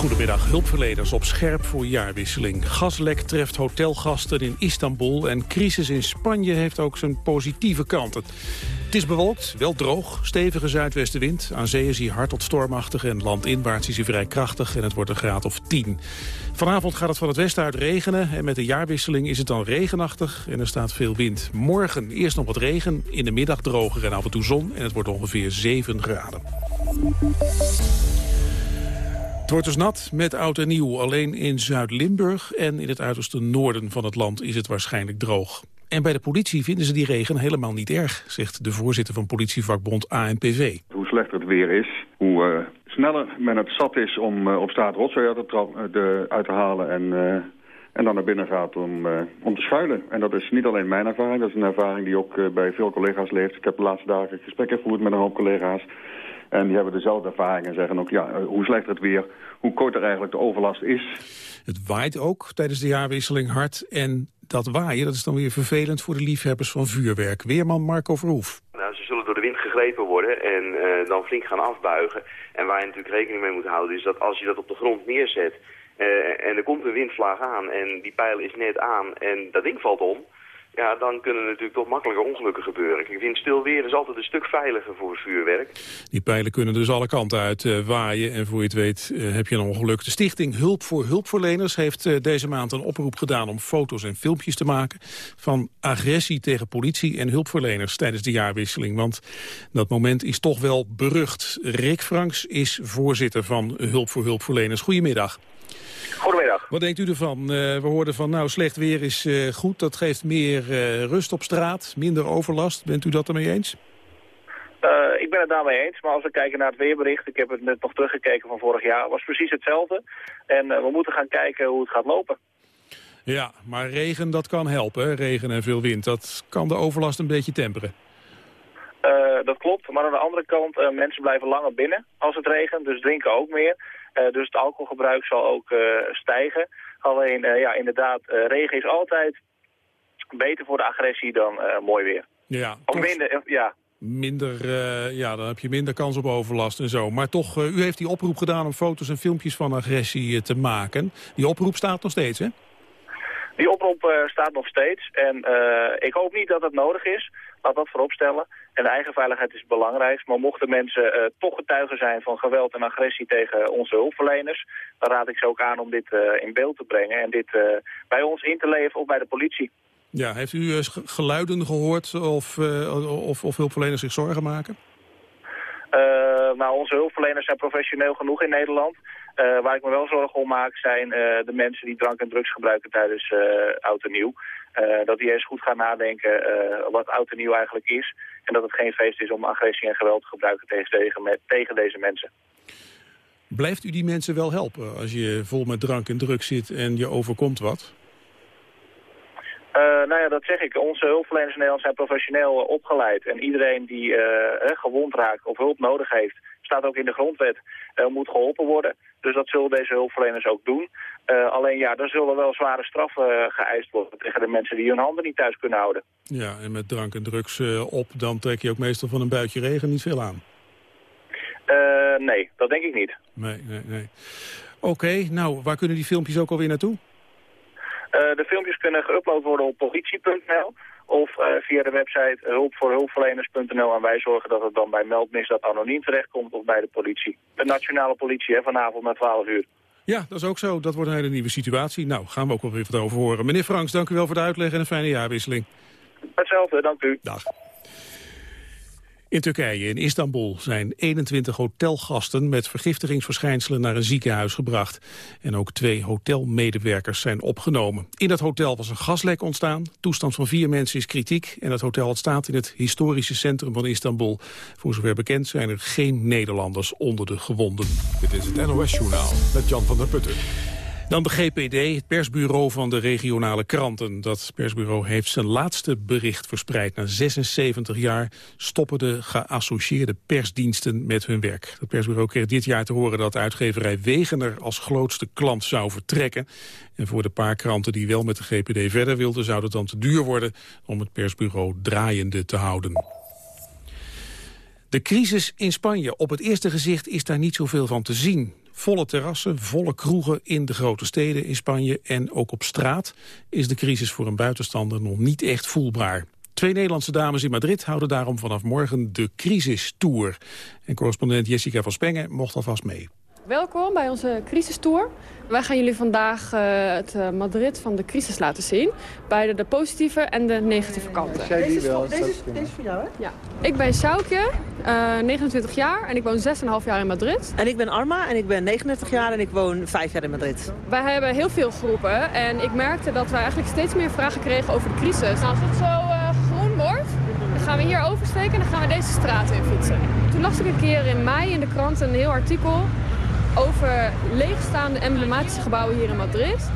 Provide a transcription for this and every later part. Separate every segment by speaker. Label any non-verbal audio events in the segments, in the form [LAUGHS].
Speaker 1: Goedemiddag, hulpverleners op scherp voor jaarwisseling. Gaslek treft hotelgasten in Istanbul... en crisis in Spanje heeft ook zijn positieve kanten. Het is bewolkt, wel droog, stevige zuidwestenwind. Aan zee is hij hard tot stormachtig en landinwaarts is hij vrij krachtig... en het wordt een graad of 10. Vanavond gaat het van het westen uit regenen... en met de jaarwisseling is het dan regenachtig en er staat veel wind. Morgen eerst nog wat regen, in de middag droger en af en toe zon... en het wordt ongeveer 7 graden. Het wordt dus nat met oud en nieuw. Alleen in Zuid-Limburg en in het uiterste noorden van het land is het waarschijnlijk droog. En bij de politie vinden ze die regen helemaal niet erg, zegt de voorzitter van politievakbond ANPV.
Speaker 2: Hoe slechter het weer is, hoe uh, sneller men het zat is om uh, op straat rotzooi uit te, te halen en, en dan naar binnen gaat om, om te schuilen. En dat is niet alleen mijn ervaring, dat is een ervaring die ook bij veel collega's leeft. Ik heb de laatste dagen gesprekken gevoerd met een hoop collega's. En die hebben dezelfde ervaring en zeggen ook, ja, hoe slechter het weer, hoe korter eigenlijk de overlast is.
Speaker 1: Het waait ook tijdens de jaarwisseling hard en dat waaien, dat is dan weer vervelend voor de liefhebbers van vuurwerk. Weerman Marco Verhoef.
Speaker 3: Nou, ze zullen door de wind gegrepen worden en uh, dan flink gaan afbuigen. En waar je natuurlijk rekening mee moet houden is dat als je dat op de grond neerzet... Uh, en er komt een windvlaag aan en die pijl is net aan en dat ding valt om ja, dan kunnen natuurlijk toch makkelijker ongelukken gebeuren. Ik vind stil weer is altijd een stuk veiliger voor vuurwerk.
Speaker 1: Die pijlen kunnen dus alle kanten uit uh, waaien en voor je het weet uh, heb je een ongeluk. De stichting Hulp voor Hulpverleners heeft uh, deze maand een oproep gedaan om foto's en filmpjes te maken van agressie tegen politie en hulpverleners tijdens de jaarwisseling. Want dat moment is toch wel berucht. Rick Franks is voorzitter van Hulp voor Hulpverleners. Goedemiddag.
Speaker 4: Goedemiddag.
Speaker 1: Wat denkt u ervan? Uh, we hoorden van, nou, slecht weer is uh, goed. Dat geeft meer uh, rust op straat, minder overlast. Bent u dat ermee eens?
Speaker 4: ik ben het daarmee eens, maar als we kijken naar het weerbericht... ik heb het net nog teruggekeken van vorig jaar, was precies hetzelfde. En we moeten gaan kijken hoe het gaat lopen.
Speaker 1: Ja, maar regen, dat kan helpen, regen en veel wind. Dat kan de overlast een beetje temperen.
Speaker 4: dat klopt, maar aan de andere kant, mensen blijven langer binnen als het regent, dus drinken ook meer. Uh, dus het alcoholgebruik zal ook uh, stijgen. Alleen, uh, ja, inderdaad, regen is altijd beter voor de agressie dan mooi weer.
Speaker 1: Ja,
Speaker 4: of minder, ja.
Speaker 1: Minder, ja, dan heb je minder kans op overlast en zo. Maar toch, u heeft die oproep gedaan om foto's en filmpjes van agressie te maken. Die oproep staat nog steeds, hè?
Speaker 4: Die oproep staat nog steeds. En ik hoop niet dat het nodig is. Laat dat voorop stellen. En de eigen veiligheid is het belangrijkst. Maar mochten mensen uh, toch getuigen zijn van geweld en agressie tegen onze hulpverleners... dan raad ik ze ook aan om dit uh, in beeld te brengen en dit uh, bij ons in te leveren of bij de politie.
Speaker 1: Ja, heeft u geluiden gehoord of, of, of hulpverleners zich zorgen maken?
Speaker 4: nou, onze hulpverleners zijn professioneel genoeg in Nederland. Uh, waar ik me wel zorgen om maak zijn uh, de mensen die drank en drugs gebruiken tijdens uh, oud en nieuw. Dat die eens goed gaan nadenken wat oud en nieuw eigenlijk is. En dat het geen feest is om agressie en geweld te gebruiken tegen, tegen deze mensen.
Speaker 1: Blijft u die mensen wel helpen als je vol met drank en drugs zit en je overkomt wat?
Speaker 4: Uh, nou ja, dat zeg ik. Onze hulpverleners in Nederland zijn professioneel opgeleid. En iedereen die gewond raakt of hulp nodig heeft, staat ook in de grondwet, moet geholpen worden. Dus dat zullen deze hulpverleners ook doen. alleen ja, er zullen wel zware straffen geëist worden tegen de mensen die hun handen niet thuis kunnen houden.
Speaker 1: Ja, en met drank en drugs op, dan trek je ook meestal van een buitje regen niet veel aan.
Speaker 4: nee, dat denk ik niet.
Speaker 1: Nee, nee, nee. Oké, okay, nou, waar kunnen die filmpjes ook alweer naartoe?
Speaker 4: Uh, de filmpjes kunnen geüpload worden op politie.nl of uh, via de website hulpvoorhulpverleners.nl en wij zorgen dat het dan bij meldmisdaad anoniem terechtkomt of bij de politie. De nationale politie, hè, vanavond na 12 uur.
Speaker 1: Ja, dat is ook zo. Dat wordt een hele nieuwe situatie. Nou, gaan we ook wel weer wat over horen. Meneer Franks, dank u wel voor de uitleg en een fijne jaarwisseling.
Speaker 4: Hetzelfde, dank u.
Speaker 1: Dag. In Turkije, in Istanbul, zijn 21 hotelgasten met vergiftigingsverschijnselen naar een ziekenhuis gebracht. En ook twee hotelmedewerkers zijn opgenomen. In dat hotel was een gaslek ontstaan. Toestand van vier mensen is kritiek. En het hotel staat in het historische centrum van Istanbul. Voor zover bekend zijn er geen Nederlanders onder de gewonden.
Speaker 5: Dit is het NOS Journaal met Jan van der Putten.
Speaker 1: Dan de GPD, het persbureau van de regionale kranten. Dat persbureau heeft zijn laatste bericht verspreid. Na 76 jaar stoppen de geassocieerde persdiensten met hun werk. Het persbureau kreeg dit jaar te horen dat uitgeverij Wegener als grootste klant zou vertrekken. En voor de paar kranten die wel met de GPD verder wilden... zou het dan te duur worden om het persbureau draaiende te houden. De crisis in Spanje. Op het eerste gezicht is daar niet zoveel van te zien. Volle terrassen, volle kroegen in de grote steden in Spanje en ook op straat is de crisis voor een buitenstander nog niet echt voelbaar. Twee Nederlandse dames in Madrid houden daarom vanaf morgen de crisistour. En correspondent Jessica van Spengen mocht alvast mee.
Speaker 6: Welkom bij onze crisistour. Wij gaan jullie vandaag uh, het uh, Madrid van de crisis laten zien. Beide de positieve en de negatieve kanten.
Speaker 7: Deze is, voor, deze, is, deze is voor jou, hè?
Speaker 6: Ja. Ik ben Sjoukje, uh, 29 jaar en ik woon 6,5 jaar in Madrid.
Speaker 7: En ik ben Arma en ik ben 39 jaar en ik woon 5 jaar in Madrid.
Speaker 6: Wij hebben heel veel groepen en ik merkte dat we eigenlijk steeds meer vragen kregen over de crisis. Nou, als het zo groen wordt, dan gaan we hier oversteken en dan gaan we deze straat in fietsen. Toen las ik een keer in mei in de krant een heel artikel over leegstaande emblematische gebouwen hier in Madrid.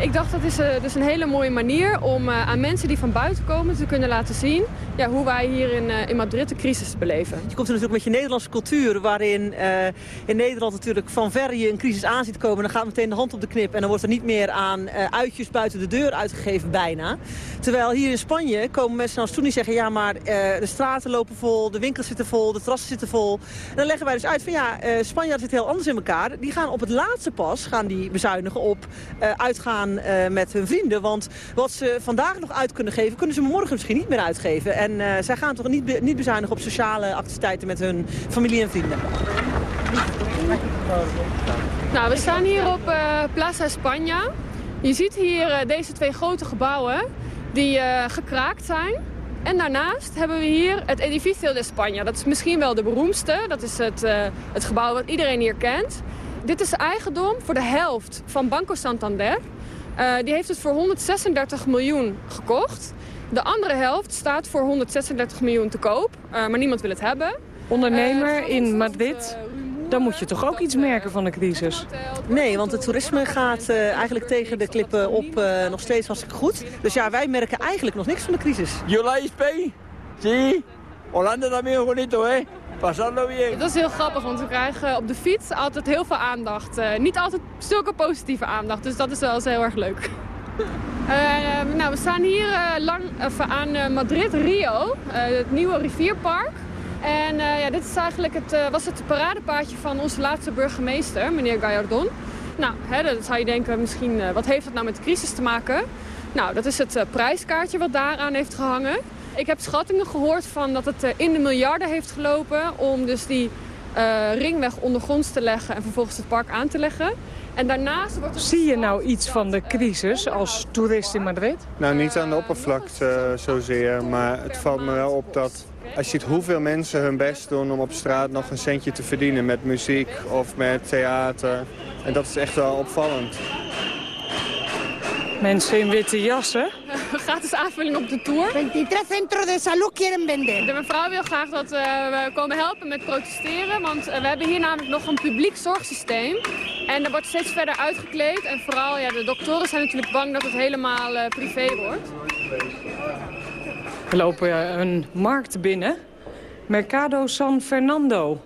Speaker 6: Ik dacht dat is uh, dus een hele mooie manier om uh, aan mensen die van buiten komen te kunnen laten zien ja, hoe wij hier in, uh, in Madrid de crisis beleven.
Speaker 7: Je komt natuurlijk met je Nederlandse cultuur waarin in Nederland natuurlijk van verre je een crisis aan ziet komen. Dan gaat meteen de hand op de knip en dan wordt er niet meer aan uitjes buiten de deur uitgegeven bijna. Terwijl hier in Spanje komen mensen als toen die zeggen ja maar de straten lopen vol, de winkels zitten vol, de terrassen zitten vol. En dan leggen wij dus uit van ja, Spanjaarden zitten heel anders in elkaar. Die gaan op het laatste pas, gaan die bezuinigen op uitgaan uh, met hun vrienden. Want wat ze vandaag nog uit kunnen geven, kunnen ze morgen misschien niet meer uitgeven. En uh, zij gaan toch niet, niet bezuinigen op sociale activiteiten met hun familie en vrienden.
Speaker 6: Nou, we staan hier op uh, Plaza España. Je ziet hier deze twee grote gebouwen die gekraakt zijn. En daarnaast hebben we hier het Edificio de España. Dat is misschien wel de beroemdste. Dat is het, het gebouw wat iedereen hier kent. Dit is eigendom voor de helft van Banco Santander. Uh, die heeft het voor 136 miljoen gekocht. De andere helft staat voor 136 miljoen te koop, uh, maar niemand wil het hebben.
Speaker 8: Ondernemer uh, in Madrid, dan moet je toch ook iets merken van de crisis?
Speaker 7: Nee, want het toerisme gaat eigenlijk tegen de klippen op nog steeds hartstikke goed. Dus ja, wij merken eigenlijk nog niks van de crisis.
Speaker 9: Yola Spain? Sí. Holanda también bonito, hè? Pasarlo bien.
Speaker 6: Dat is heel grappig, want we krijgen op de fiets altijd heel veel aandacht. Uh, niet altijd zulke positieve aandacht, dus dat is wel eens heel erg leuk. Uh, [LAUGHS] nou, we staan hier uh, lang, aan Madrid, Rio, het nieuwe rivierpark. En ja, dit is eigenlijk het, was het paradepaadje van onze laatste burgemeester, meneer Gallardon. Nou, hè, dan zou je denken, misschien, wat heeft dat nou met de crisis te maken? Nou, dat is het prijskaartje wat daaraan heeft gehangen. Ik heb schattingen gehoord van dat het in de miljarden heeft gelopen... om dus die uh, ringweg ondergronds te leggen en vervolgens het park aan te leggen. En daarnaast wordt
Speaker 8: Zie je nou iets van de crisis als toerist in Madrid?
Speaker 10: Nou, niet aan de oppervlakte uh, zozeer, maar het valt me wel op dat... Als je ziet hoeveel mensen hun best doen om op straat nog een centje te verdienen... met muziek of met theater. En dat is echt wel opvallend.
Speaker 8: Mensen in witte jassen. [LAUGHS]
Speaker 6: Gratis aanvulling op de tour.
Speaker 11: 23 centros de salud quieren vender.
Speaker 6: De mevrouw wil graag dat uh, we komen helpen met protesteren. Want uh, we hebben hier namelijk nog een publiek zorgsysteem. En dat wordt steeds verder uitgekleed. En vooral, ja, de doktoren zijn natuurlijk bang dat het helemaal uh, privé wordt.
Speaker 8: We lopen een markt binnen. Mercado San Fernando.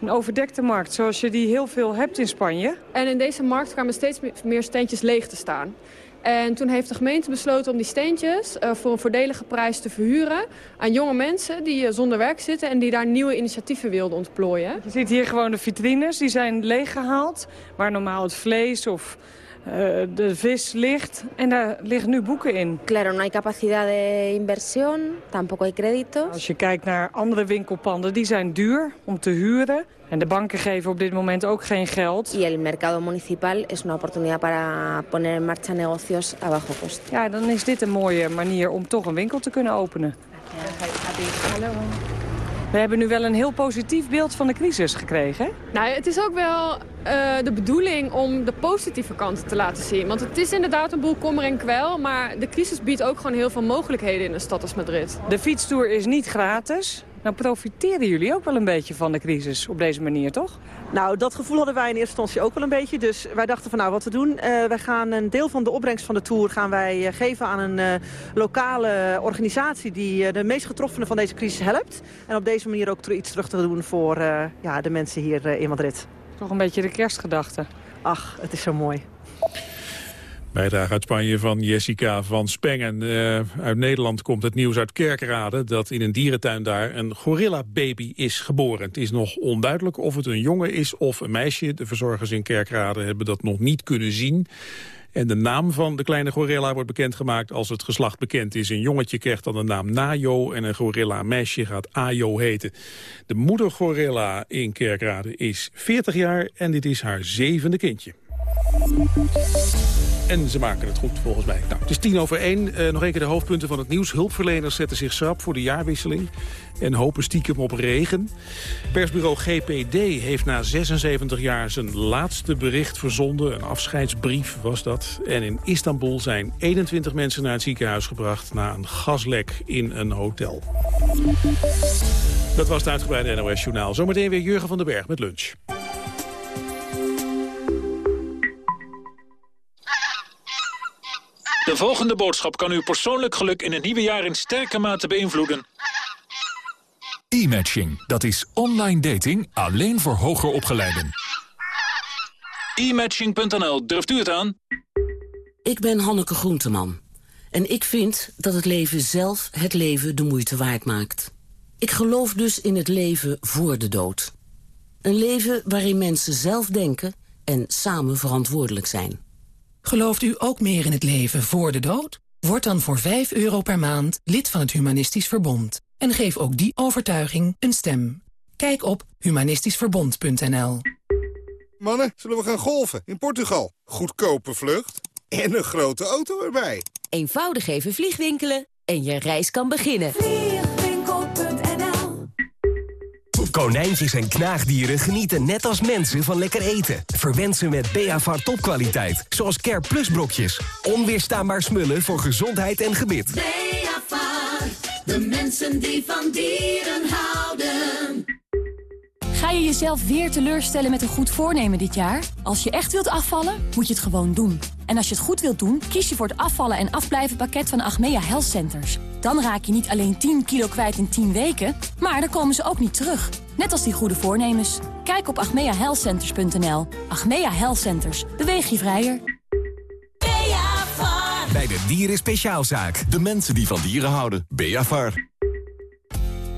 Speaker 8: Een overdekte markt, zoals je die heel veel hebt in Spanje.
Speaker 6: En in deze markt kwamen steeds meer steentjes leeg te staan. En toen heeft de gemeente besloten om die steentjes uh, voor een voordelige prijs te verhuren... aan jonge mensen die uh, zonder werk zitten en die daar nieuwe initiatieven wilden ontplooien.
Speaker 8: Je ziet hier gewoon de vitrines, die zijn leeggehaald. Waar normaal het vlees of de vis ligt. En daar liggen nu boeken in.
Speaker 12: Claro, no hay capacidad de inversión, tampoco hay créditos.
Speaker 8: Als je kijkt naar andere winkelpanden, die zijn duur om te huren. En de banken geven op dit moment ook geen geld.
Speaker 12: Y el mercado municipal es una oportunidad para poner en marcha negocios a bajo costo.
Speaker 8: Ja, dan is dit een mooie manier om toch een winkel te kunnen openen. Hallo. We hebben nu wel een heel positief beeld van de crisis gekregen.
Speaker 6: Nou, het is ook wel uh, de bedoeling om de positieve kanten te laten zien. Want het is inderdaad een boel kommer en kwel. Maar de crisis biedt ook gewoon heel veel mogelijkheden in een stad als Madrid.
Speaker 8: De fietstour is niet gratis. Nou profiteren jullie ook wel een beetje van de crisis op deze manier, toch?
Speaker 7: Nou, dat gevoel hadden wij in eerste instantie ook wel een beetje. Dus wij dachten van nou, wat we doen. Uh, wij gaan een deel van de opbrengst van de tour gaan wij uh, geven aan een uh, lokale organisatie die de meest getroffenen van deze crisis helpt. En op deze manier ook iets terug te doen voor ja, de mensen hier in Madrid.
Speaker 8: Toch een beetje de kerstgedachte.
Speaker 7: Ach, het is zo mooi.
Speaker 1: Bijdrage uit Spanje van Jessica van Spengen. Uh, uit Nederland komt het nieuws uit Kerkrade... dat in een dierentuin daar een gorilla-baby is geboren. Het is nog onduidelijk of het een jongen is of een meisje. De verzorgers in Kerkrade hebben dat nog niet kunnen zien. En de naam van de kleine gorilla wordt bekendgemaakt als het geslacht bekend is. Een jongetje krijgt dan de naam Najo en een gorilla meisje gaat Ajo heten. De moeder gorilla in Kerkrade is 40 jaar en dit is haar zevende kindje. En ze maken het goed, volgens mij. Nou, het is tien over één. Uh, nog een keer de hoofdpunten van het nieuws. Hulpverleners zetten zich schrap voor de jaarwisseling. En hopen stiekem op regen. Persbureau GPD heeft na 76 jaar zijn laatste bericht verzonden. Een afscheidsbrief was dat. En in Istanbul zijn 21 mensen naar het ziekenhuis gebracht... na een gaslek in een hotel. Dat was het uitgebreide NOS-journaal. Zometeen weer Jurgen van den Berg met lunch.
Speaker 13: De volgende boodschap kan uw persoonlijk geluk in het nieuwe jaar in sterke mate beïnvloeden.
Speaker 14: E-matching, dat is online dating alleen voor hoger opgeleiden.
Speaker 13: E-matching.nl, durft u het aan?
Speaker 15: Ik ben Hanneke Groenteman. En ik vind dat het leven zelf het leven de moeite waard maakt. Ik geloof dus in het leven voor de dood. Een leven waarin mensen zelf denken en samen verantwoordelijk zijn.
Speaker 16: Gelooft u ook meer in het leven voor de dood? Word dan voor 5 euro per maand lid van het Humanistisch Verbond. En geef ook die overtuiging een stem. Kijk op humanistischverbond.nl
Speaker 17: Mannen, zullen we gaan golven in Portugal? Goedkope vlucht en een grote auto erbij.
Speaker 18: Eenvoudig even vliegwinkelen en je reis kan beginnen.
Speaker 19: Konijntjes en knaagdieren genieten net als mensen van lekker eten. Verwend ze met Beavar topkwaliteit, zoals Care Plus brokjes. Onweerstaanbaar smullen voor gezondheid en gebit.
Speaker 20: Beavar, de mensen die van dieren houden.
Speaker 21: Ga je jezelf weer teleurstellen met een goed voornemen dit jaar? Als je echt wilt afvallen, moet je het gewoon doen. En als je het goed wilt doen, kies je voor het afvallen en afblijven pakket van Achmea Health Centers. Dan raak je niet alleen 10 kilo kwijt in 10 weken, maar dan komen ze ook niet terug. Net als die goede voornemens. Kijk op achmeahealthcenters.nl. Achmea Health Centers. Beweeg je vrijer.
Speaker 19: Bij de Dieren Speciaalzaak. De mensen die van dieren houden. Beavar.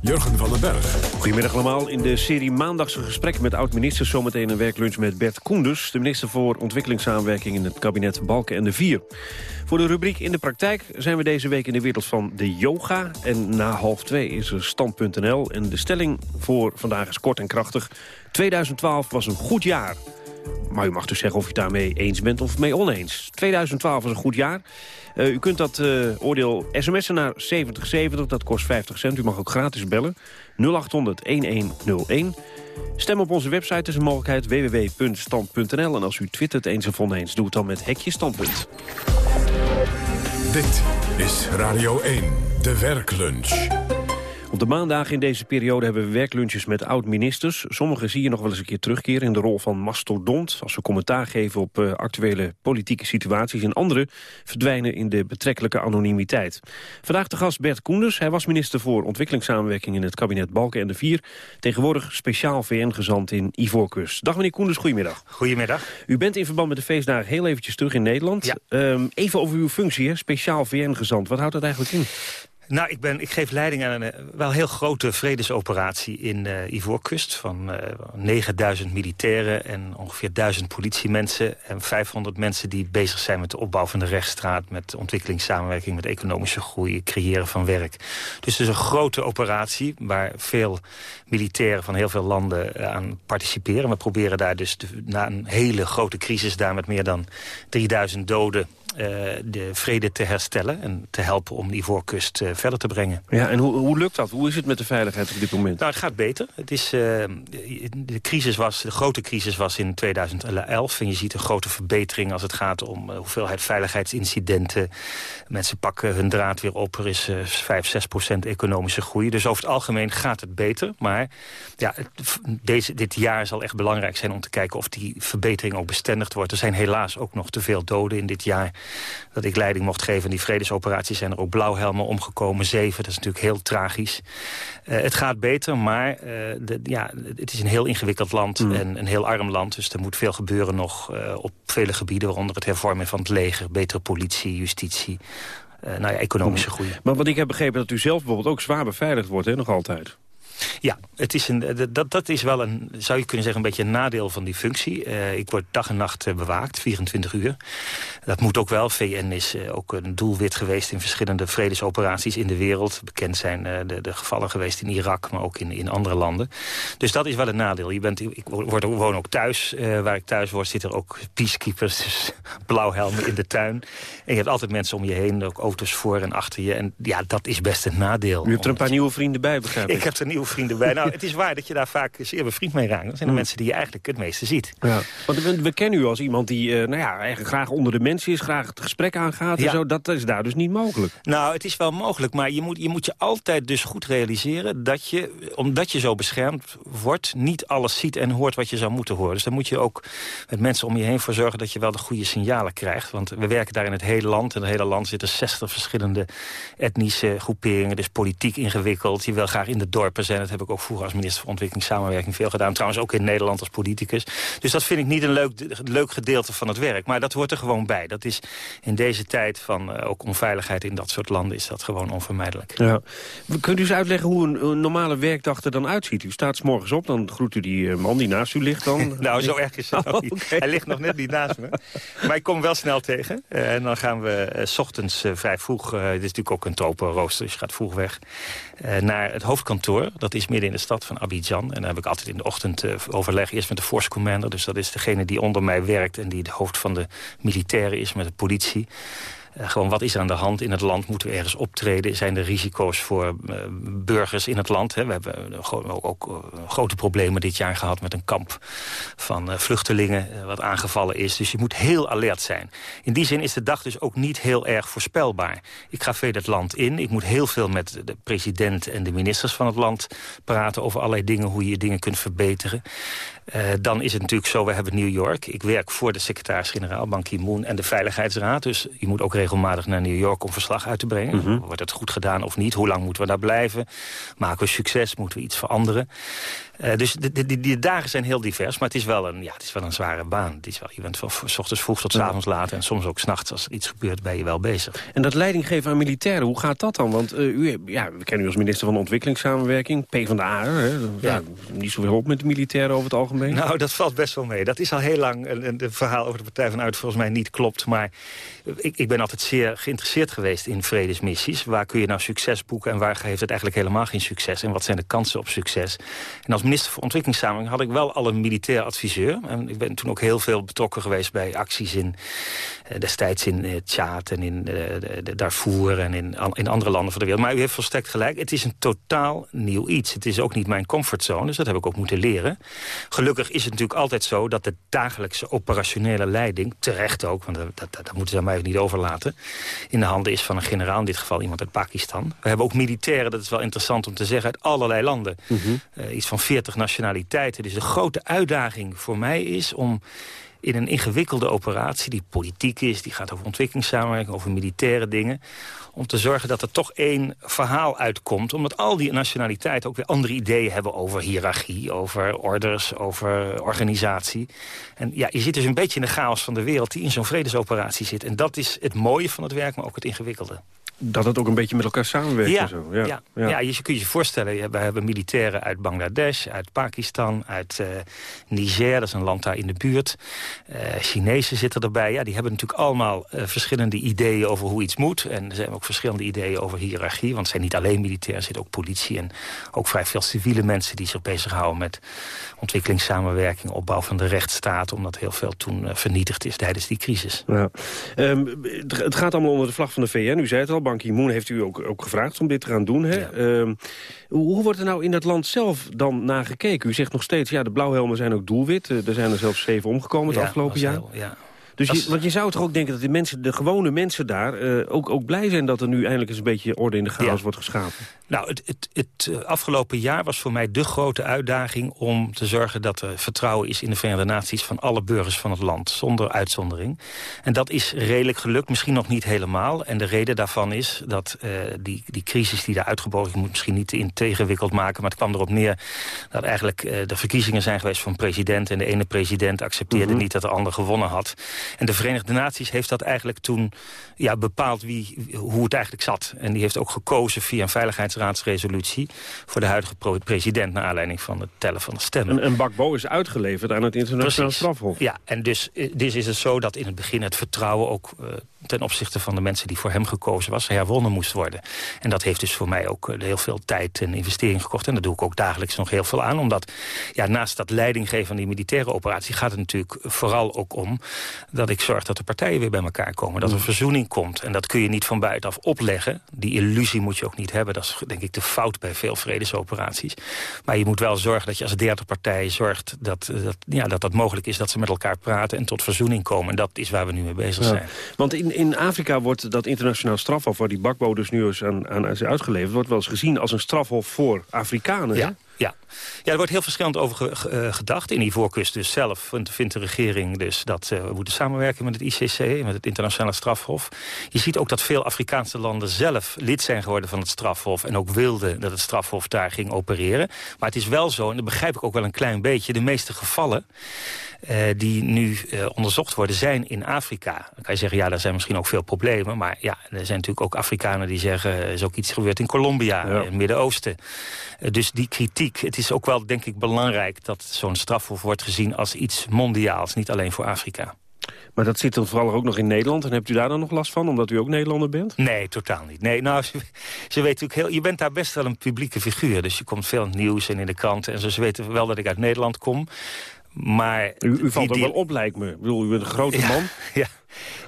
Speaker 5: Jurgen van den Berg.
Speaker 22: Goedemiddag allemaal. In de serie Maandagse gesprekken met oud-ministers... zometeen een werklunch met Bert Koenders... de minister voor ontwikkelingssamenwerking in het kabinet Balken en de Vier. Voor de rubriek In de Praktijk zijn we deze week in de wereld van de yoga. En na half twee is er stand.nl. En de stelling voor vandaag is kort en krachtig. 2012 was een goed jaar. Maar u mag dus zeggen of u daarmee eens bent of mee oneens. 2012 was een goed jaar. Uh, u kunt dat uh, oordeel sms'en naar 7070, dat kost 50 cent. U mag ook gratis bellen. 0800-1101. Stem op onze website is een mogelijkheid www.stand.nl. En als u twittert eens of oneens, doe het dan met hekje standpunt.
Speaker 5: Dit is Radio 1, de werklunch.
Speaker 22: Op de maandagen in deze periode hebben we werklunches met oud-ministers. Sommigen zie je nog wel eens een keer terugkeren in de rol van mastodont... als ze commentaar geven op uh, actuele politieke situaties. En anderen verdwijnen in de betrekkelijke anonimiteit. Vandaag de gast Bert Koenders. Hij was minister voor ontwikkelingssamenwerking in het kabinet Balken en de Vier. Tegenwoordig speciaal VN-gezant in Ivoorkust. Dag meneer Koenders, goedemiddag.
Speaker 23: Goedemiddag.
Speaker 22: U bent in verband met de feestdagen heel eventjes terug in Nederland.
Speaker 23: Ja.
Speaker 22: Um, even over uw functie, hè? speciaal VN-gezant. Wat houdt dat eigenlijk in?
Speaker 23: Nou, ik, ben, ik geef leiding aan een eh, wel heel grote vredesoperatie in uh, Ivoorkust... van uh, 9000 militairen en ongeveer 1000 politiemensen... en 500 mensen die bezig zijn met de opbouw van de rechtsstraat... met ontwikkelingssamenwerking, met economische groei, creëren van werk. Dus het is een grote operatie waar veel militairen van heel veel landen aan participeren. We proberen daar dus na een hele grote crisis daar met meer dan 3000 doden de vrede te herstellen... en te helpen om die voorkust verder te brengen.
Speaker 22: Ja, en hoe, hoe lukt dat? Hoe is het met de veiligheid op dit moment?
Speaker 23: Nou, het gaat beter. Het is, de, crisis was, de grote crisis was in 2011. En je ziet een grote verbetering als het gaat om hoeveelheid veiligheidsincidenten. Mensen pakken hun draad weer op. Er is 5, 6 procent economische groei. Dus over het algemeen gaat het beter. Maar ja, deze, dit jaar zal echt belangrijk zijn om te kijken of die verbetering ook bestendigd wordt. Er zijn helaas ook nog te veel doden in dit jaar dat ik leiding mocht geven. In die vredesoperaties zijn er ook blauwhelmen omgekomen, zeven. Dat is natuurlijk heel tragisch. Uh, het gaat beter, maar uh, de, ja, het is een heel ingewikkeld land mm. en een heel arm land. Dus er moet veel gebeuren nog uh, op vele gebieden, waaronder het hervormen van het leger, betere politie, justitie. nou ja, economische groei.
Speaker 22: Maar wat ik heb begrepen dat u zelf bijvoorbeeld ook zwaar beveiligd wordt, hè, nog altijd.
Speaker 23: Ja, het is een, dat, dat is wel een, zou je kunnen zeggen, een beetje een nadeel van die functie. Uh, ik word dag en nacht uh, bewaakt, 24 uur. Dat moet ook wel. VN is ook een doelwit geweest in verschillende vredesoperaties in de wereld. Bekend zijn de, de, gevallen geweest in Irak, maar ook in, in andere landen. Dus dat is wel een nadeel. Je bent, ik word, woon ook thuis. waar ik thuis word zitten er ook peacekeepers, [LAUGHS] dus blauwhelmen in de tuin. En je hebt altijd mensen om je heen, ook auto's voor en achter je. En ja, dat is best een nadeel.
Speaker 22: U hebt er een paar nieuwe vrienden bij, begrijp [LAUGHS] ik?
Speaker 23: Ik heb er nieuwe vrienden bij. Nou, het is waar dat je daar vaak zeer bevriend mee raakt. Dat zijn de mm. mensen die je eigenlijk het meeste ziet. Ja.
Speaker 22: Want we, kennen u als iemand die uh, nou ja, eigenlijk graag onder de mensen is... graag het gesprek aangaat en zo. Dat is daar dus niet mogelijk.
Speaker 23: Nou, het is wel mogelijk, maar je moet, je moet je altijd dus goed realiseren... dat je, omdat je zo beschermd wordt, niet alles ziet en hoort wat je zou moeten horen. Dus dan moet je ook met mensen om je heen voor zorgen... dat je wel de goede signalen krijgt. Want we werken daar in het hele land. In het hele land zitten 60 verschillende etnische groeperingen. Dus politiek ingewikkeld. Je wil graag in de dorpen zijn. Dat heb ik ook vroeger als minister voor Ontwikkelingssamenwerking veel gedaan. Trouwens ook in Nederland als politicus. Dus dat vind ik niet een leuk, leuk gedeelte van het werk. Maar dat hoort er gewoon bij. Dat is in deze tijd van uh, ook onveiligheid in dat soort landen... is dat gewoon onvermijdelijk.
Speaker 22: Ja. Kunt u eens uitleggen hoe een, normale werkdag er dan uitziet? U staat s morgens op, dan groet u die eh, man die naast u ligt dan? [LAUGHS]
Speaker 23: nou, zo erg is het [LAUGHS] oh, niet. Hij ligt nog net niet naast me. Maar ik kom wel snel tegen. Uh, en dan gaan we s ochtends vrij vroeg... dit is natuurlijk ook een tropenrooster, dus je gaat vroeg weg... naar het hoofdkantoor. Dat is midden in de stad van Abidjan. En dan heb ik altijd in de ochtend uh, overleg eerst met de force commander. Dus dat is degene die onder mij werkt en die het hoofd van de militairen is met de politie. Uh, gewoon wat is er aan de hand in het land? Moeten we ergens optreden? Zijn er risico's voor uh, burgers in het land? We hebben ook, ook grote problemen dit jaar gehad met een kamp van vluchtelingen wat aangevallen is. Dus je moet heel alert zijn. In die zin is de dag dus ook niet heel erg voorspelbaar. Ik ga veel het land in. Ik moet heel veel met de president en de ministers van het land praten over allerlei dingen, hoe je dingen kunt verbeteren. Dan is het natuurlijk zo, we hebben New York. Ik werk voor de secretaris-generaal, Ban Ki-moon en de Veiligheidsraad. Dus je moet ook regelmatig naar New York om verslag uit te brengen. Mm Wordt het goed gedaan of niet? Hoe lang moeten we daar blijven? Maken we succes? Moeten we iets veranderen? Uh, dus die, die, dagen zijn heel divers, maar het is wel een, ja, het is wel een zware baan. Het is wel, je bent van s ochtends vroeg tot s avonds laat en soms ook s'nachts als er iets gebeurt ben je wel bezig.
Speaker 22: En dat leidinggeven aan militairen, hoe gaat dat dan? Want uh, u, ja, we kennen u als minister van Ontwikkelingssamenwerking, P van de A, hè? Ja. ja. niet zoveel op met de militairen over het algemeen.
Speaker 23: Nou, dat valt best wel mee. Dat is al heel lang een, een verhaal over de Partij van Uit volgens mij niet klopt. Maar ik, ik ben altijd zeer geïnteresseerd geweest in vredesmissies. Waar kun je nou succes boeken en waar heeft het eigenlijk helemaal geen succes? En wat zijn de kansen op succes? En als minister voor Ontwikkelingssamenwerking had ik wel al een militair adviseur. En ik ben toen ook heel veel betrokken geweest bij acties in eh, destijds in uh, Tjaat en in uh, Darfur en in, in andere landen van de wereld. Maar u heeft volstrekt gelijk, het is een totaal nieuw iets. Het is ook niet mijn comfortzone, dus dat heb ik ook moeten leren. Gelukkig is het natuurlijk altijd zo dat de dagelijkse operationele leiding, terecht ook, want dat, dat, dat moeten ze aan mij niet overlaten, in de handen is van een generaal, in dit geval iemand uit Pakistan. We hebben ook militairen, dat is wel interessant om te zeggen, uit allerlei landen. Mm -hmm. iets van 40 nationaliteiten. Dus de grote uitdaging voor mij is om in een ingewikkelde operatie... die politiek is, die gaat over ontwikkelingssamenwerking... over militaire dingen... om te zorgen dat er toch één verhaal uitkomt. Omdat al die nationaliteiten ook weer andere ideeën hebben... over hiërarchie, over orders, over organisatie. En ja, je zit dus een beetje in de chaos van de wereld... die in zo'n vredesoperatie zit. En dat is het mooie van het werk, maar ook het ingewikkelde.
Speaker 22: Dat het ook een beetje met elkaar samenwerkt
Speaker 23: Ja,
Speaker 22: en zo.
Speaker 23: ja. Ja. je kunt je voorstellen, we hebben militairen uit Bangladesh, uit Pakistan, uit eh, Niger, dat is een land daar in de buurt. Eh Chinezen zitten erbij. Ja, die hebben natuurlijk allemaal eh, verschillende ideeën over hoe iets moet. En er zijn ook verschillende ideeën over hiërarchie. Want het zijn niet alleen militairen, er zit ook politie en ook vrij veel civiele mensen die zich bezighouden met ontwikkelingssamenwerking, opbouw van de rechtsstaat, omdat heel veel toen vernietigd is tijdens die crisis.
Speaker 22: Ja. Ehm, het, het gaat allemaal onder de vlag van de VN. U zei het al, Ban Ki-moon heeft u ook, ook gevraagd om dit te gaan doen. Hè? Ehm, hoe, hoe wordt er nou in dat land zelf dan naar gekeken? U zegt nog steeds, ja, de blauwhelmen zijn ook doelwit. Eh, er zijn er zelfs zeven omgekomen het
Speaker 23: Ja,
Speaker 22: afgelopen jaar.
Speaker 23: heel- ja.
Speaker 22: Dus je, want je zou toch ook denken dat de, mensen, de gewone mensen daar eh, ook, ook blij zijn... dat er nu eindelijk eens een beetje orde in de chaos
Speaker 23: Ja.
Speaker 22: wordt geschapen.
Speaker 23: Nou, het, het, het eh, afgelopen jaar was voor mij de grote uitdaging... om te zorgen dat er vertrouwen is in de Verenigde Naties... van alle burgers van het land, zonder uitzondering. En dat is redelijk gelukt, misschien nog niet helemaal. En de reden daarvan is dat eh, die, die crisis die daar uitgebogen... ik moet misschien niet te in tegenwikkeld maken... maar het kwam erop neer dat eigenlijk eh, de verkiezingen zijn geweest van president... en de ene president accepteerde niet dat de ander gewonnen had. En de Verenigde Naties heeft dat eigenlijk toen ja, bepaald wie, hoe het eigenlijk zat. En die heeft ook gekozen via een veiligheidsraadsresolutie... voor de huidige president... naar aanleiding van het tellen van de stemmen.
Speaker 22: En, en Bakbo is uitgeleverd aan het internationaal strafhof.
Speaker 23: Ja, en dus, eh, dus is het zo dat in het begin het vertrouwen ook... eh, ten opzichte van de mensen die voor hem gekozen was... herwonnen moest worden. En dat heeft dus voor mij ook eh, heel veel tijd en investering gekocht. En daar doe ik ook dagelijks nog heel veel aan. Omdat ja, naast dat leidinggeven van die militaire operatie... gaat het natuurlijk vooral ook om dat ik zorg dat de partijen weer bij elkaar komen. Dat er verzoening komt. En dat kun je niet van buitenaf opleggen. Die illusie moet je ook niet hebben. Dat is denk ik de fout bij veel vredesoperaties. Maar je moet wel zorgen dat je als derde partij zorgt... dat dat, ja, dat dat mogelijk is dat ze met elkaar praten en tot verzoening komen. En dat is waar we nu mee bezig
Speaker 22: Ja.
Speaker 23: zijn.
Speaker 22: Want in, in Afrika wordt dat internationaal strafhof... waar die Bakbo dus nu eens aan, aan is uitgeleverd... wordt wel eens gezien als een strafhof voor Afrikanen. hè?
Speaker 23: Ja, ja. er wordt heel verschillend over ge- eh, gedacht. In Ivoorkust dus zelf vindt, de regering dus dat eh, we moeten samenwerken met het ICC, met het internationale strafhof. Je ziet ook dat veel Afrikaanse landen zelf lid zijn geworden van het strafhof en ook wilden dat het strafhof daar ging opereren. Maar het is wel zo, en dat begrijp ik ook wel een klein beetje, de meeste gevallen eh, die nu onderzocht worden zijn in Afrika. Dan kan je zeggen, ja, daar zijn misschien ook veel problemen. Maar ja, er zijn natuurlijk ook Afrikanen die zeggen... er is ook iets gebeurd in Colombia, in het Midden-Oosten. Dus die kritiek, het is ook wel, denk ik, belangrijk... dat zo'n strafhof wordt gezien als iets mondiaals, niet alleen voor Afrika.
Speaker 22: Maar dat zit dan vooral ook nog in Nederland. En hebt u daar dan nog last van, omdat u ook Nederlander bent?
Speaker 23: Nee, totaal niet. Nee, nou, ze, [LAUGHS] ze weten natuurlijk heel, je bent daar best wel een publieke figuur. Dus je komt veel in het nieuws en in de kranten. En zo, ze weten wel dat ik uit Nederland kom. Maar
Speaker 22: U, u valt
Speaker 23: die-
Speaker 22: ook wel op, lijkt me. Ik bedoel, u bent een grote man. [LAUGHS]
Speaker 23: Ja.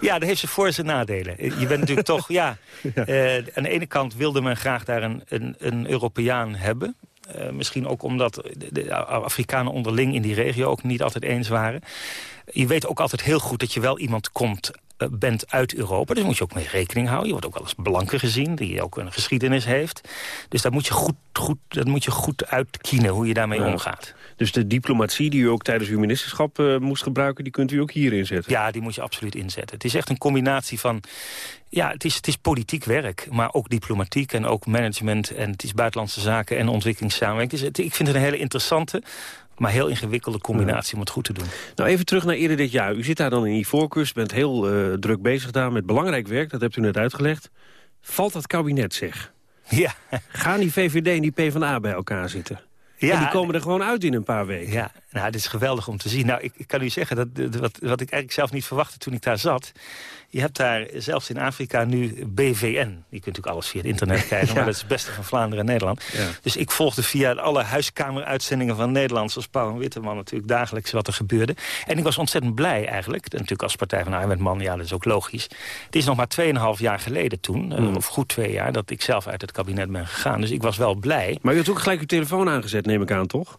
Speaker 23: ja, dat heeft ze voor- en zijn nadelen. Je bent natuurlijk [LAUGHS] toch, ja... eh, aan de ene kant wilde men graag daar een, een, een Europeaan hebben. Eh, misschien ook omdat de, de Afrikanen onderling in die regio ook niet altijd eens waren. Je weet ook altijd heel goed dat je wel iemand komt eh, bent uit Europa. Dus moet je ook mee rekening houden. Je wordt ook wel eens blanke gezien, die ook een geschiedenis heeft. Dus daar moet je goed, goed, dat moet je goed uitkienen hoe je daarmee
Speaker 22: Ja.
Speaker 23: omgaat.
Speaker 22: Dus de diplomatie die u ook tijdens uw ministerschap eh, moest gebruiken... die kunt u ook hier inzetten?
Speaker 23: Ja, die moet je absoluut inzetten. Het is echt een combinatie van... Ja, het is, het is politiek werk, maar ook diplomatiek en ook management... en het is buitenlandse zaken en ontwikkelingssamenwerking. Dus het, ik vind het een hele interessante, maar heel ingewikkelde combinatie om het goed te doen.
Speaker 22: Nou, even terug naar eerder dit jaar. U zit daar dan in Ivoorkust, bent heel eh, druk bezig daar met belangrijk werk. Dat hebt u net uitgelegd. Valt dat kabinet, zeg? [LAUGHS]
Speaker 23: Ja.
Speaker 22: Gaan die VVD en die PvdA bij elkaar zitten?
Speaker 23: Ja,
Speaker 22: en die komen er gewoon uit in een paar weken.
Speaker 23: Ja, nou, het is geweldig om te zien. Nou, ik, ik kan u zeggen, dat, dat- wat, wat ik eigenlijk zelf niet verwachtte toen ik daar zat... je hebt daar zelfs in Afrika nu BVN. Je kunt natuurlijk alles via het internet [LAUGHS] kijken...
Speaker 22: Ja.
Speaker 23: maar dat is het beste van Vlaanderen en Nederland.
Speaker 22: Ja.
Speaker 23: Dus ik volgde via alle huiskameruitzendingen van Nederland... zoals Pauw en Witteman natuurlijk dagelijks wat er gebeurde. En ik was ontzettend blij eigenlijk. En natuurlijk als Partij van de Arbeid man, ja, dat is ook logisch. Het is nog maar 2,5 jaar geleden toen, eh,
Speaker 22: Mm.
Speaker 23: of goed twee jaar... dat ik zelf uit het kabinet ben gegaan. Dus ik was wel blij.
Speaker 22: Maar u had ook gelijk uw telefoon aangezet, neem ik aan, toch?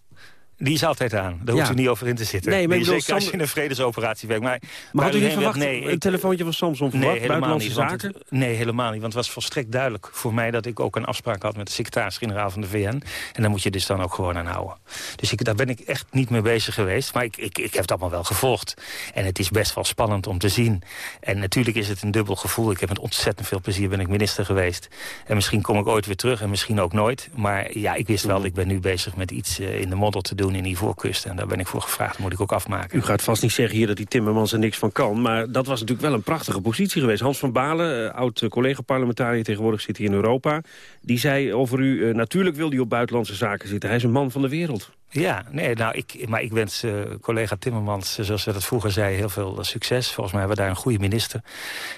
Speaker 23: Die is altijd aan. Daar hoeft u niet over in te zitten.
Speaker 22: Nee, maar ik bedoel,
Speaker 23: zeker als je in een vredesoperatie werkt. Maar,
Speaker 22: Maar had u niet verwacht,
Speaker 23: Nee,
Speaker 22: een telefoontje van Samson
Speaker 23: nee,
Speaker 22: verwacht,
Speaker 23: helemaal
Speaker 22: buitenlandse
Speaker 23: niet.
Speaker 22: zaken?
Speaker 23: nee, helemaal niet. Want het was volstrekt duidelijk voor mij... dat ik ook een afspraak had met de secretaris-generaal van de VN. En daar moet je dus dan ook gewoon aan houden. Dus ik, daar ben ik echt niet mee bezig geweest. Maar ik, ik, ik heb het allemaal wel gevolgd. En het is best wel spannend om te zien. En natuurlijk is het een dubbel gevoel. Ik heb met ontzettend veel plezier ben ik minister geweest. En misschien kom ik ooit weer terug en misschien ook nooit. Maar ja, ik wist wel,
Speaker 22: Mm.
Speaker 23: ik ben nu bezig met iets eh, in de model te doen. In Ivoorkust. En daar ben ik voor gevraagd, moet ik ook afmaken.
Speaker 22: U gaat vast niet zeggen hier dat die Timmermans er niks van kan. Maar dat was natuurlijk wel een prachtige positie geweest. Hans van Balen, uh, oud collega-parlementariër, tegenwoordig zit hij in Europa. Die zei over u, uh, natuurlijk wil hij op buitenlandse zaken zitten. Hij is een man van de wereld.
Speaker 23: Ja, nee, nou, ik, maar ik wens uh, collega Timmermans, zoals we dat vroeger zei, heel veel succes. Volgens mij hebben we daar een goede minister.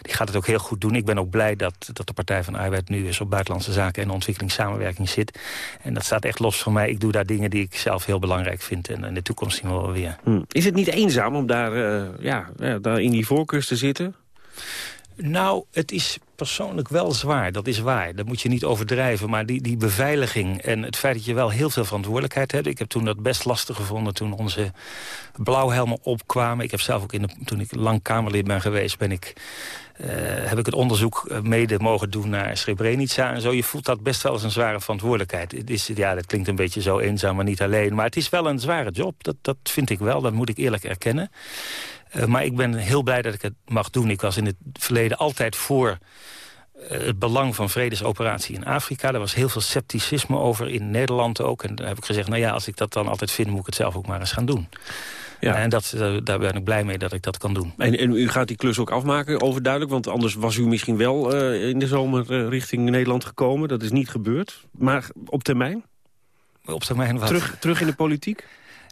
Speaker 23: Die gaat het ook heel goed doen. Ik ben ook blij dat, dat de Partij van Arbeid nu eens op buitenlandse zaken en ontwikkelingssamenwerking zit. En dat staat echt los van mij. Ik doe daar dingen die ik zelf heel belangrijk vind. En in de toekomst zien we wel weer.
Speaker 22: Hm. Is het niet eenzaam om daar, ja, daar in die voorkust te zitten?
Speaker 23: Nou, het is persoonlijk wel zwaar, dat is waar. Dat moet je niet overdrijven, maar die, die beveiliging... en het feit dat je wel heel veel verantwoordelijkheid hebt... ik heb toen dat best lastig gevonden toen onze blauwhelmen opkwamen. Ik heb zelf ook, in de, toen ik lang Kamerlid ben geweest... Ben ik, uh, heb ik het onderzoek eh, mede mogen doen naar Srebrenica en zo. Je voelt dat best wel als een zware verantwoordelijkheid. Het is, ja, dat klinkt een beetje zo eenzaam, maar niet alleen. Maar het is wel een zware job, dat, dat vind ik wel. Dat moet ik eerlijk erkennen. Uh, maar ik ben heel blij dat ik het mag doen. Ik was in het verleden altijd voor uh, het belang van vredesoperatie in Afrika. Daar was heel veel scepticisme over, in Nederland ook. En daar heb ik gezegd, nou ja, als ik dat dan altijd vind... moet ik het zelf ook maar eens gaan doen. Ja. En dat, uh, daar ben ik blij mee dat ik dat kan doen.
Speaker 22: En, en, u gaat die klus ook afmaken, overduidelijk? Want anders was u misschien wel in de zomer richting Nederland gekomen. Dat is niet gebeurd. Maar op termijn?
Speaker 23: Op termijn wat?
Speaker 22: Terug, terug in de politiek?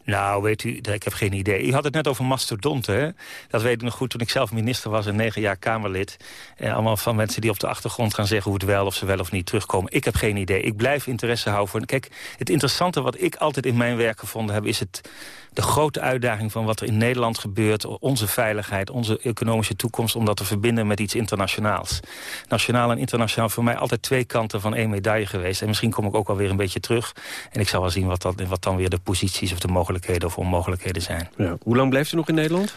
Speaker 23: Nou, weet u, ik heb geen idee. U had het net over mastodonten, hè? Dat weet ik nog goed toen ik zelf minister was en negen jaar Kamerlid. En allemaal van mensen die op de achtergrond gaan zeggen hoe het wel of ze wel of niet terugkomen. Ik heb geen idee. Ik blijf interesse houden voor... Kijk, het interessante wat ik altijd in mijn werk gevonden heb... is het de grote uitdaging van wat er in Nederland gebeurt... onze veiligheid, onze economische toekomst... om dat te verbinden met iets internationaals. Nationaal en internationaal voor mij altijd twee kanten van één medaille geweest. En misschien kom ik ook alweer een beetje terug. En ik zal wel zien wat, dat, wat dan weer de posities of de mogelijkheden of onmogelijkheden zijn.
Speaker 22: Ja. Hoe lang blijft u nog in Nederland?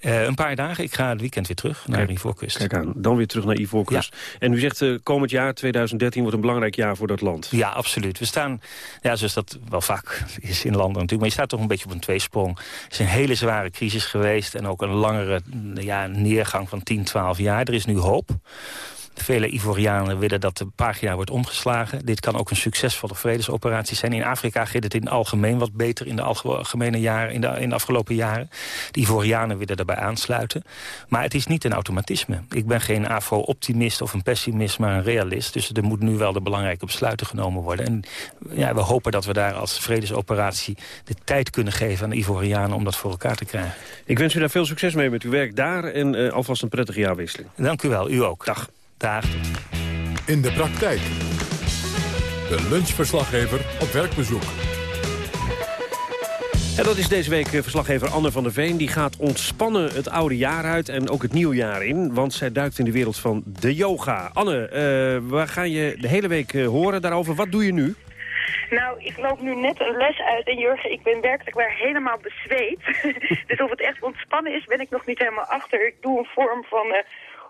Speaker 23: Uh, een paar dagen. Ik ga het weekend weer terug naar Kijk, Ivoorkust.
Speaker 22: Kijk aan, dan weer terug naar Ivoorkust. Ja. En u zegt uh, komend jaar, 2013, wordt een belangrijk jaar voor dat land.
Speaker 23: Ja, absoluut. We staan, ja, zoals dat wel vaak is in landen natuurlijk... maar je staat toch een beetje op een tweesprong. Het is een hele zware crisis geweest... en ook een langere ja, neergang van 10, 12 jaar. Er is nu hoop. Vele Ivorianen willen dat de pagina wordt omgeslagen. Dit kan ook een succesvolle vredesoperatie zijn. In Afrika gaat het in het algemeen wat beter in de algemene jaren, in de, in de afgelopen jaren. De Ivorianen willen daarbij aansluiten. Maar het is niet een automatisme. Ik ben geen Afro-optimist of een pessimist, maar een realist. Dus er moet nu wel de belangrijke besluiten genomen worden. En ja, we hopen dat we daar als vredesoperatie de tijd kunnen geven aan de Ivorianen om dat voor elkaar te krijgen.
Speaker 22: Ik wens u daar veel succes mee met uw werk daar en uh, alvast een prettige jaarwisseling.
Speaker 23: Dank u wel, u ook.
Speaker 22: Dag.
Speaker 5: In de praktijk. De lunchverslaggever op werkbezoek.
Speaker 22: En dat is deze week verslaggever Anne van der Veen. Die gaat ontspannen het oude jaar uit en ook het nieuwe jaar in. Want zij duikt in de wereld van de yoga. Anne, uh, waar ga je de hele week uh, horen daarover? Wat doe je nu?
Speaker 24: Nou, ik loop nu net een les uit en Jurgen, ik ben werkelijk weer helemaal bezweet. [LAUGHS] dus of het echt ontspannen is, ben ik nog niet helemaal achter. Ik doe een vorm van... Uh,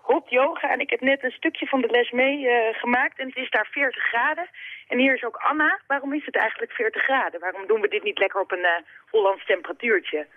Speaker 24: hot yoga. En ik heb net een stukje van de les meegemaakt uh, en het is daar 40 graden. En hier is ook Anna. Waarom is het eigenlijk 40 graden? Waarom doen we dit niet lekker op een uh, Hollands temperatuurtje?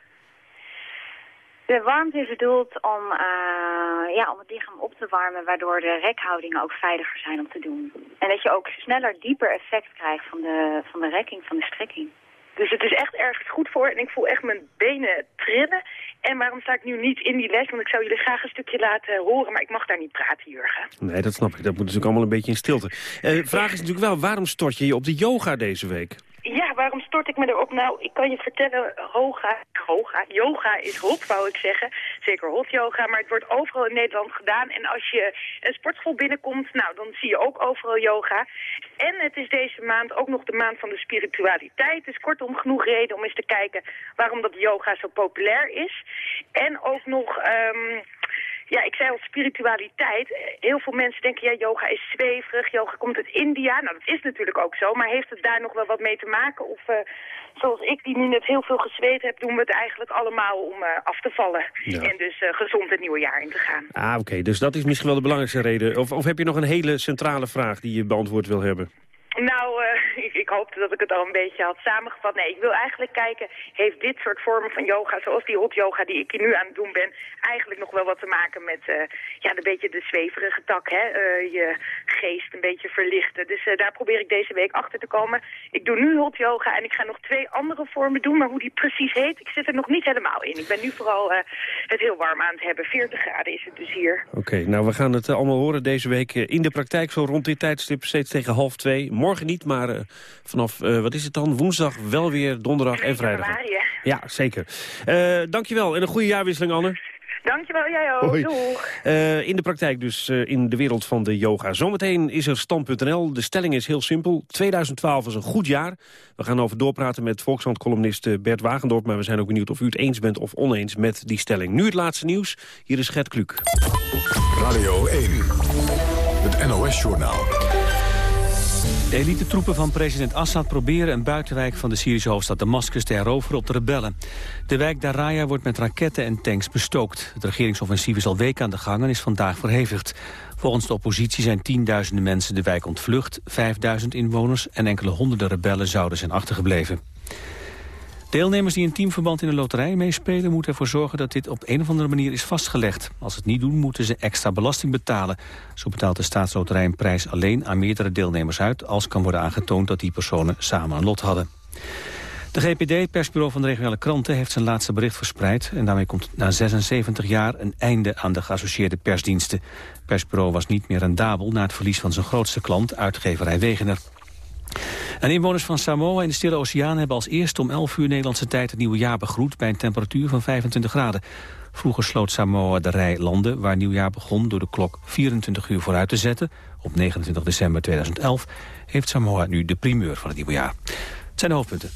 Speaker 25: De warmte is bedoeld om, uh, ja, om het lichaam op te warmen... waardoor de rekhoudingen ook veiliger zijn om te doen. En dat je ook sneller, dieper effect krijgt van de, van de rekking, van de strekking.
Speaker 24: Dus het is echt ergens goed voor en ik voel echt mijn benen trillen. En waarom sta ik nu niet in die les? Want ik zou jullie graag een stukje laten horen, maar ik mag daar niet praten, Jurgen.
Speaker 22: Nee, dat snap ik. Dat moet natuurlijk allemaal een beetje in stilte. Uh, vraag is natuurlijk wel, waarom stort je je op de yoga deze week?
Speaker 24: Stort ik me erop? Nou, ik kan je vertellen, hoga, hoga, yoga is hot, wou ik zeggen. Zeker hot yoga, maar het wordt overal in Nederland gedaan. En als je een sportschool binnenkomt, nou, dan zie je ook overal yoga. En het is deze maand ook nog de maand van de spiritualiteit. Dus kortom, genoeg reden om eens te kijken waarom dat yoga zo populair is. En ook nog... Um, ja, ik zei al spiritualiteit. Heel veel mensen denken, ja, yoga is zweverig, yoga komt uit India. Nou, dat is natuurlijk ook zo, maar heeft het daar nog wel wat mee te maken? Of uh, zoals ik, die nu net heel veel gezweet heb, doen we het eigenlijk allemaal om uh, af te vallen. Ja. En dus uh, gezond het nieuwe jaar in te gaan.
Speaker 22: Ah, oké. Okay. Dus dat is misschien wel de belangrijkste reden. Of, of heb je nog een hele centrale vraag die je beantwoord wil hebben?
Speaker 24: Nou, uh, ik, ik hoopte dat ik het al een beetje had samengevat. Nee, ik wil eigenlijk kijken, heeft dit soort vormen van yoga, zoals die hot yoga die ik nu aan het doen ben, eigenlijk nog wel wat te maken met uh, ja, een beetje de zweverige tak, hè? Uh, je geest een beetje verlichten. Dus daar probeer ik deze week achter te komen. Ik doe nu hot yoga en ik ga nog twee andere vormen doen, maar hoe die precies heet, ik zit er nog niet helemaal in. Ik ben nu vooral het heel warm aan het hebben. 40 graden is het dus hier.
Speaker 22: Oké, nou we gaan het allemaal horen deze week in de praktijk, zo rond dit tijdstip, steeds tegen half twee. Morgen niet, maar vanaf, wat is het dan, woensdag wel weer, donderdag en vrijdag. Ja, zeker. Uh, dankjewel en een goede jaarwisseling, Anne.
Speaker 24: Dankjewel, jij ook. Doeg.
Speaker 22: Uh, in de praktijk dus, uh, in de wereld van de yoga. Zometeen is er stand.nl. De stelling is heel simpel. 2012 was een goed jaar. We gaan over doorpraten met Volkskrant-columnist Bert Wagendorp. Maar we zijn ook benieuwd of u het eens bent of oneens met die stelling. Nu het laatste nieuws. Hier is Gert Kluk.
Speaker 5: Radio 1. Het NOS-journaal.
Speaker 26: De elite-troepen van president Assad proberen een buitenwijk van de Syrische hoofdstad Damascus te heroveren op de rebellen. De wijk Daraya wordt met raketten en tanks bestookt. Het regeringsoffensief is al weken aan de gang en is vandaag verhevigd. Volgens de oppositie zijn tienduizenden mensen de wijk ontvlucht, 5000 inwoners en enkele honderden rebellen zouden zijn achtergebleven. Deelnemers die in teamverband in een loterij meespelen... moeten ervoor zorgen dat dit op een of andere manier is vastgelegd. Als ze het niet doen, moeten ze extra belasting betalen. Zo betaalt de staatsloterij een prijs alleen aan meerdere deelnemers uit... als kan worden aangetoond dat die personen samen een lot hadden. De GPD, persbureau van de regionale kranten, heeft zijn laatste bericht verspreid. En daarmee komt na 76 jaar een einde aan de geassocieerde persdiensten. Het persbureau was niet meer rendabel na het verlies van zijn grootste klant, uitgeverij Wegener. En inwoners van Samoa in de Stille Oceaan hebben als eerste om 11 uur Nederlandse tijd het nieuwe jaar begroet bij een temperatuur van 25 graden. Vroeger sloot Samoa de rij landen waar nieuwjaar begon door de klok 24 uur vooruit te zetten. Op 29 december 2011 heeft Samoa nu de primeur van het nieuwe jaar. Het zijn de hoofdpunten.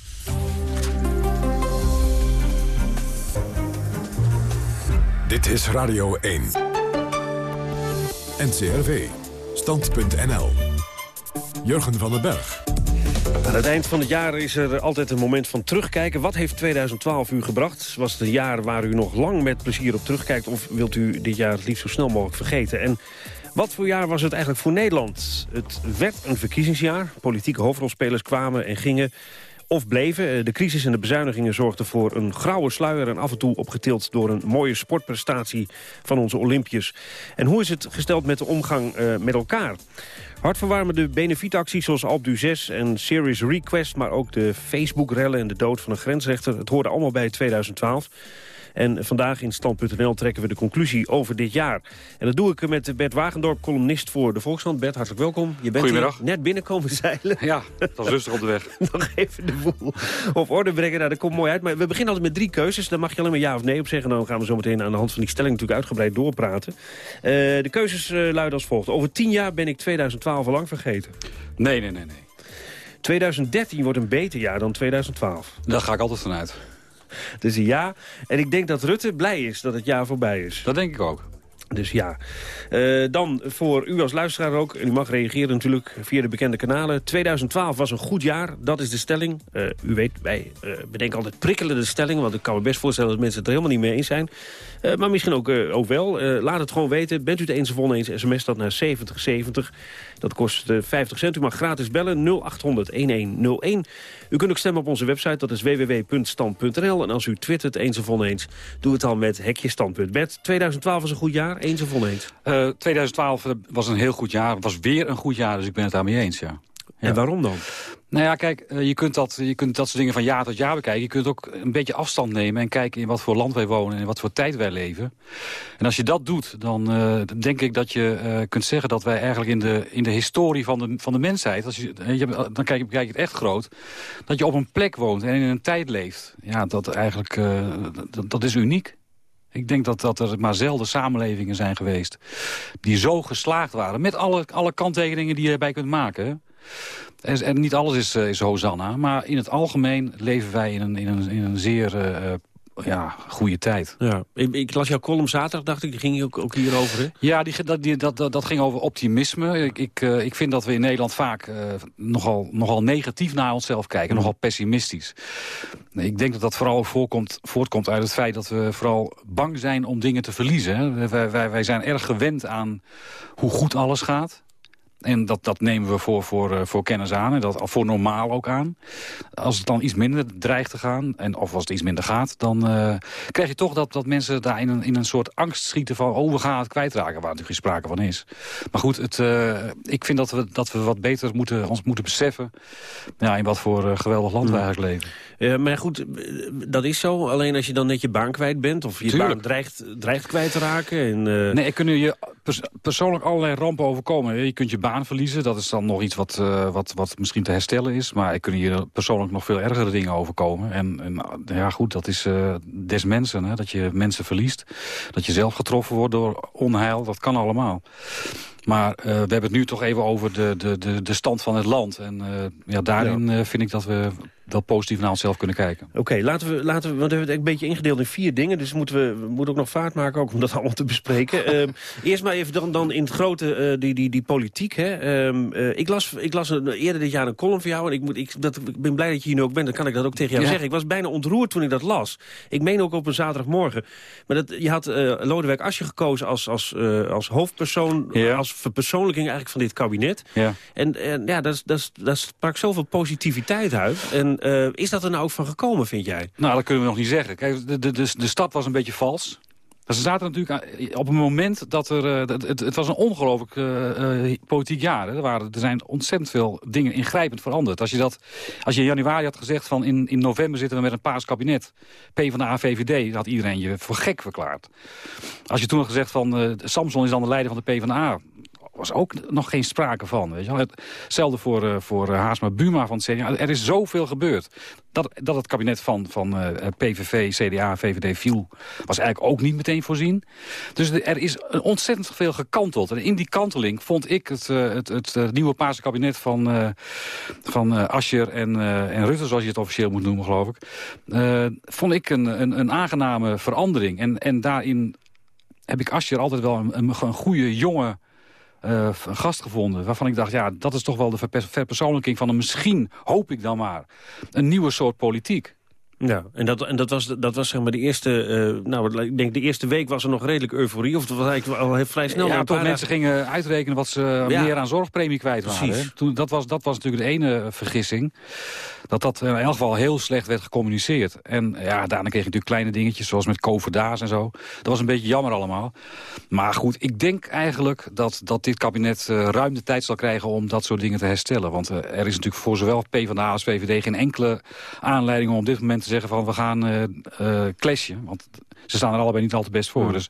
Speaker 5: Dit is Radio 1. NCRV. Stand.nl. Jurgen van den Berg.
Speaker 22: Aan het eind van het jaar is er altijd een moment van terugkijken. Wat heeft 2012 u gebracht? Was het een jaar waar u nog lang met plezier op terugkijkt... of wilt u dit jaar het liefst zo snel mogelijk vergeten? En wat voor jaar was het eigenlijk voor Nederland? Het werd een verkiezingsjaar. Politieke hoofdrolspelers kwamen en gingen of bleven. Eh, de crisis en de bezuinigingen zorgden voor een grauwe sluier... en af en toe opgetild door een mooie sportprestatie van onze Olympiërs. En hoe is het gesteld met de omgang uh, met elkaar? Hartverwarmende benefietacties zoals Alp 6 en Serious Request... maar ook de Facebook-rellen en de dood van een grensrechter... het hoorde allemaal bij 2012. En vandaag in Stand.nl trekken we de conclusie over dit jaar. En dat doe ik met Bert Wagendorp, columnist voor de Volkskrant. Bert, hartelijk welkom. Je bent
Speaker 27: Goedemiddag.
Speaker 22: net binnenkomen zeilen.
Speaker 27: Ja, dat was rustig op de weg. [LAUGHS]
Speaker 22: Nog even de boel op orde brengen. Nou, dat komt mooi uit. Maar we beginnen altijd met drie keuzes. Daar mag je alleen maar ja of nee op zeggen. Dan gaan we zo meteen aan de hand van die stelling natuurlijk uitgebreid doorpraten. Uh, de keuzes uh, luiden als volgt. Over tien jaar ben ik 2012 al lang vergeten.
Speaker 27: Nee, nee, nee, nee.
Speaker 22: 2013 wordt een beter jaar dan 2012.
Speaker 27: Daar ga ik altijd vanuit.
Speaker 22: Dus ja. En ik denk dat Rutte blij is dat het jaar voorbij is.
Speaker 27: Dat denk ik ook.
Speaker 22: Dus ja. Uh, dan voor u als luisteraar ook. En u mag reageren natuurlijk via de bekende kanalen. 2012 was een goed jaar. Dat is de stelling. Uh, u weet, wij uh, bedenken altijd prikkelende stellingen. Want ik kan me best voorstellen dat mensen het er helemaal niet mee eens zijn. maar misschien ook, ook wel. laat het gewoon weten. Bent u het eens of oneens? SMS dat naar 7070. Dat kost 50 cent. U mag gratis bellen. 0800-1101. U kunt ook stemmen op onze website. Dat is www.stand.nl. En als u twittert eens of oneens, doe het dan met hekje standpunt. Bert, 2012 was een goed jaar. Eens of oneens?
Speaker 27: Uh, 2012 was een heel goed jaar. Was weer een goed jaar, dus ik ben het daarmee eens, ja.
Speaker 22: En waarom dan?
Speaker 27: Nou ja, kijk, je kunt, dat, je kunt dat soort dingen van jaar tot jaar bekijken. Je kunt ook een beetje afstand nemen en kijken in wat voor land wij wonen... en in wat voor tijd wij leven. En als je dat doet, dan uh, denk ik dat je uh, kunt zeggen... dat wij eigenlijk in de, in de historie van de, van de mensheid... Als je, je, dan kijk, bekijk je het echt groot... dat je op een plek woont en in een tijd leeft. Ja, dat, eigenlijk, uh, dat, dat is uniek. Ik denk dat, dat er maar zelden samenlevingen zijn geweest... die zo geslaagd waren. Met alle, alle kanttekeningen die je erbij kunt maken. En, en niet alles is, is Hosanna. Maar in het algemeen leven wij in een, in een, in een zeer uh, ja, goede tijd.
Speaker 22: Ja. Ik, ik, las jouw column zaterdag, dacht ik, die ging ook, ook hierover, hè?
Speaker 27: Ja, die, dat, die, dat, dat, ging over optimisme. Ik, ik, uh, ik vind dat we in Nederland vaak uh, nogal, nogal negatief naar onszelf kijken, nogal pessimistisch. Ik denk dat dat vooral voorkomt, voortkomt uit het feit dat we vooral bang zijn om dingen te verliezen. Wij, wij, wij zijn erg gewend aan hoe goed alles gaat. En dat, dat nemen we voor, voor, eh, voor kennis aan en dat voor normaal ook aan. Als het dan iets minder dreigt te gaan, en of als het iets minder gaat... dan uh, krijg je toch dat, dat mensen daar in een, in een soort angst schieten van... oh, we gaan het kwijtraken, waar natuurlijk geen sprake van is. Maar goed, het, uh, ik vind dat we, dat we wat beter moeten, ons moeten beseffen... Ja, in wat voor geweldig land wij eigenlijk leven.
Speaker 22: Ja, maar goed, dat is zo. Alleen als je dan net je baan kwijt bent... of je
Speaker 27: Tuurlijk.
Speaker 22: baan dreigt, dreigt kwijt te raken. En.
Speaker 27: Nee, er kunnen je pers persoonlijk allerlei rampen overkomen. Je kunt je baan verliezen. Dat is dan nog iets wat, uh, wat, wat misschien te herstellen is. Maar er kunnen je persoonlijk nog veel ergere dingen overkomen. En, en ja, goed, dat is uh, des mensen. Hè? Dat je mensen verliest. Dat je zelf getroffen wordt door onheil. Dat kan allemaal. Maar uh, we hebben het nu toch even over de, de, de, de stand van het land. En ja, daarin ja. Vind ik dat we wel positief naar onszelf kunnen kijken.
Speaker 22: Oké, okay, laten, we, laten we, want we hebben het een beetje ingedeeld in vier dingen. Dus moeten we, we moeten ook nog vaart maken ook om dat allemaal te bespreken. [LAUGHS] eerst maar even dan, dan in het grote, die, die, die politiek. Hè. ik, las, ik las een, eerder dit jaar een column van jou. En ik, moet, ik, dat, ik ben blij dat je hier nu ook bent. Dan kan ik dat ook tegen jou ja. zeggen. Ik was bijna ontroerd toen ik dat las. Ik meen ook op een zaterdagmorgen. Maar dat, je had Lodewijk Asje gekozen als, als, als hoofdpersoon...
Speaker 27: Ja.
Speaker 22: als verpersoonlijking eigenlijk van dit kabinet.
Speaker 27: Ja.
Speaker 22: En, en ja, dat, dat, dat sprak zoveel positiviteit uit. En uh, is dat er nou ook van gekomen, vind jij?
Speaker 27: Nou, dat kunnen we nog niet zeggen. Kijk, de, de, de, de stad was een beetje vals. Ze zaten natuurlijk op een moment dat er... Uh, het, het, was een ongelooflijk uh, politiek jaar. Er, waren, er zijn ontzettend veel dingen ingrijpend veranderd. Als je, dat, als je in januari had gezegd van in, in november zitten we met een paars kabinet. P van de AVVD, had iedereen je voor gek verklaard. Als je toen had gezegd van Samson is dan de leider van de P van A was ook nog geen sprake van. Weet je. Hetzelfde voor, uh, voor Haasma Buma van het CDA. Er is zoveel gebeurd. Dat, dat het kabinet van, van uh, PVV, CDA, VVD viel... was eigenlijk ook niet meteen voorzien. Dus er is ontzettend veel gekanteld. En in die kanteling vond ik het, het, het, nieuwe Paarse kabinet van, van Ascher en, en Rutte... zoals je het officieel moet noemen, geloof ik... vond ik een, een, een aangename verandering. En, en daarin heb ik Ascher altijd wel een, een, een goede, jonge uh, een gast gevonden. Waarvan ik dacht, ja, dat is toch wel de verpersoonlijking van een misschien, hoop ik dan maar, een nieuwe soort politiek.
Speaker 22: Ja, en dat, en dat was, dat was zeg maar de eerste, uh, nou, ik denk de eerste week was er nog redelijk euforie. Of dat was eigenlijk al heel vrij snel.
Speaker 27: Ja, toch mensen gingen uitrekenen wat ze ja. meer aan zorgpremie kwijt waren. Hè? Toen, dat, was, dat was natuurlijk de ene vergissing. Dat dat in elk geval heel slecht werd gecommuniceerd. En ja, daarna kreeg je natuurlijk kleine dingetjes, zoals met Coverdaas en zo. Dat was een beetje jammer allemaal. Maar goed, ik denk eigenlijk dat, dat dit kabinet uh, ruim de tijd zal krijgen om dat soort dingen te herstellen. Want uh, er is natuurlijk voor zowel PvdA als VVD geen enkele aanleiding om op dit moment te zeggen van we gaan uh, uh, clashen. Want ze staan er allebei niet al te best voor. Ja. Dus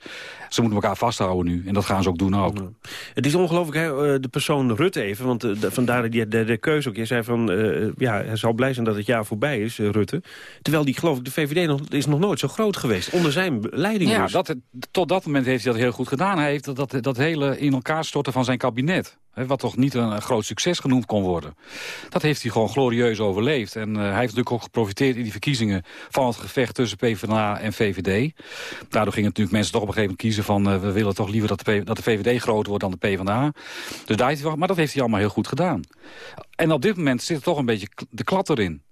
Speaker 27: ze moeten elkaar vasthouden nu. En dat gaan ze ook doen ook. Ja.
Speaker 22: Het is ongelooflijk, hè, de persoon Rutte even. Want uh, vandaar die, de, de keuze ook. Je zei van, uh, ja, hij zal blij zijn dat het jaar voorbij is, Rutte. Terwijl die, geloof ik, de VVD nog, is nog nooit zo groot geweest. Onder zijn leiding
Speaker 27: Ja,
Speaker 22: dus.
Speaker 27: dat, tot dat moment heeft hij dat heel goed gedaan. Hij heeft dat, dat, dat hele in elkaar storten van zijn kabinet wat toch niet een, een, groot succes genoemd kon worden. Dat heeft hij gewoon glorieus overleefd. En uh, hij heeft natuurlijk ook geprofiteerd in die verkiezingen... van het gevecht tussen PvdA en VVD. Daardoor gingen natuurlijk mensen toch op een gegeven moment kiezen van... Uh, we willen toch liever dat de, dat de VVD groter wordt dan de PvdA. Dus daar heeft hij, maar dat heeft hij allemaal heel goed gedaan. En op dit moment zit er toch een beetje de klad erin.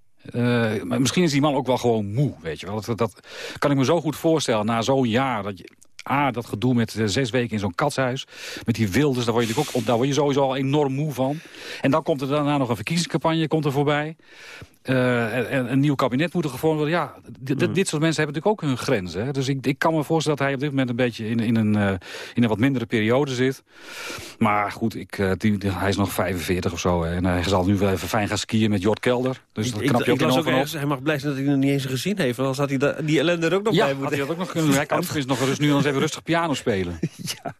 Speaker 27: Misschien is die man ook wel gewoon moe, weet je wel. Dat, dat kan ik me zo goed voorstellen, na zo'n jaar... Dat je, A, dat gedoe met uh, zes weken in zo'n katshuis. Met die wilders, daar word, je ook, daar word je sowieso al enorm moe van. En dan komt er daarna nog een verkiezingscampagne komt er voorbij. Uh, en een nieuw kabinet moet er gevormd worden. Ja, mm. dit soort mensen hebben natuurlijk ook hun grenzen. Hè? Dus ik, ik kan me voorstellen dat hij op dit moment een beetje in, in, een, uh, in een wat mindere periode zit. Maar goed, ik, uh, die, die, hij is nog 45 of zo. Hè? En hij zal nu wel even fijn gaan skiën met Jort Kelder. Dus dat knap je
Speaker 22: ik,
Speaker 27: ook
Speaker 22: ik ergens, Hij mag blij zijn dat hij nog niet eens gezien heeft. Want anders had hij die ellende er ook nog
Speaker 27: ja,
Speaker 22: bij moeten.
Speaker 27: had hij dat ook nog [LAUGHS] kunnen. Hij kan nog rust, nu eens even rustig piano spelen. [LAUGHS]
Speaker 22: ja.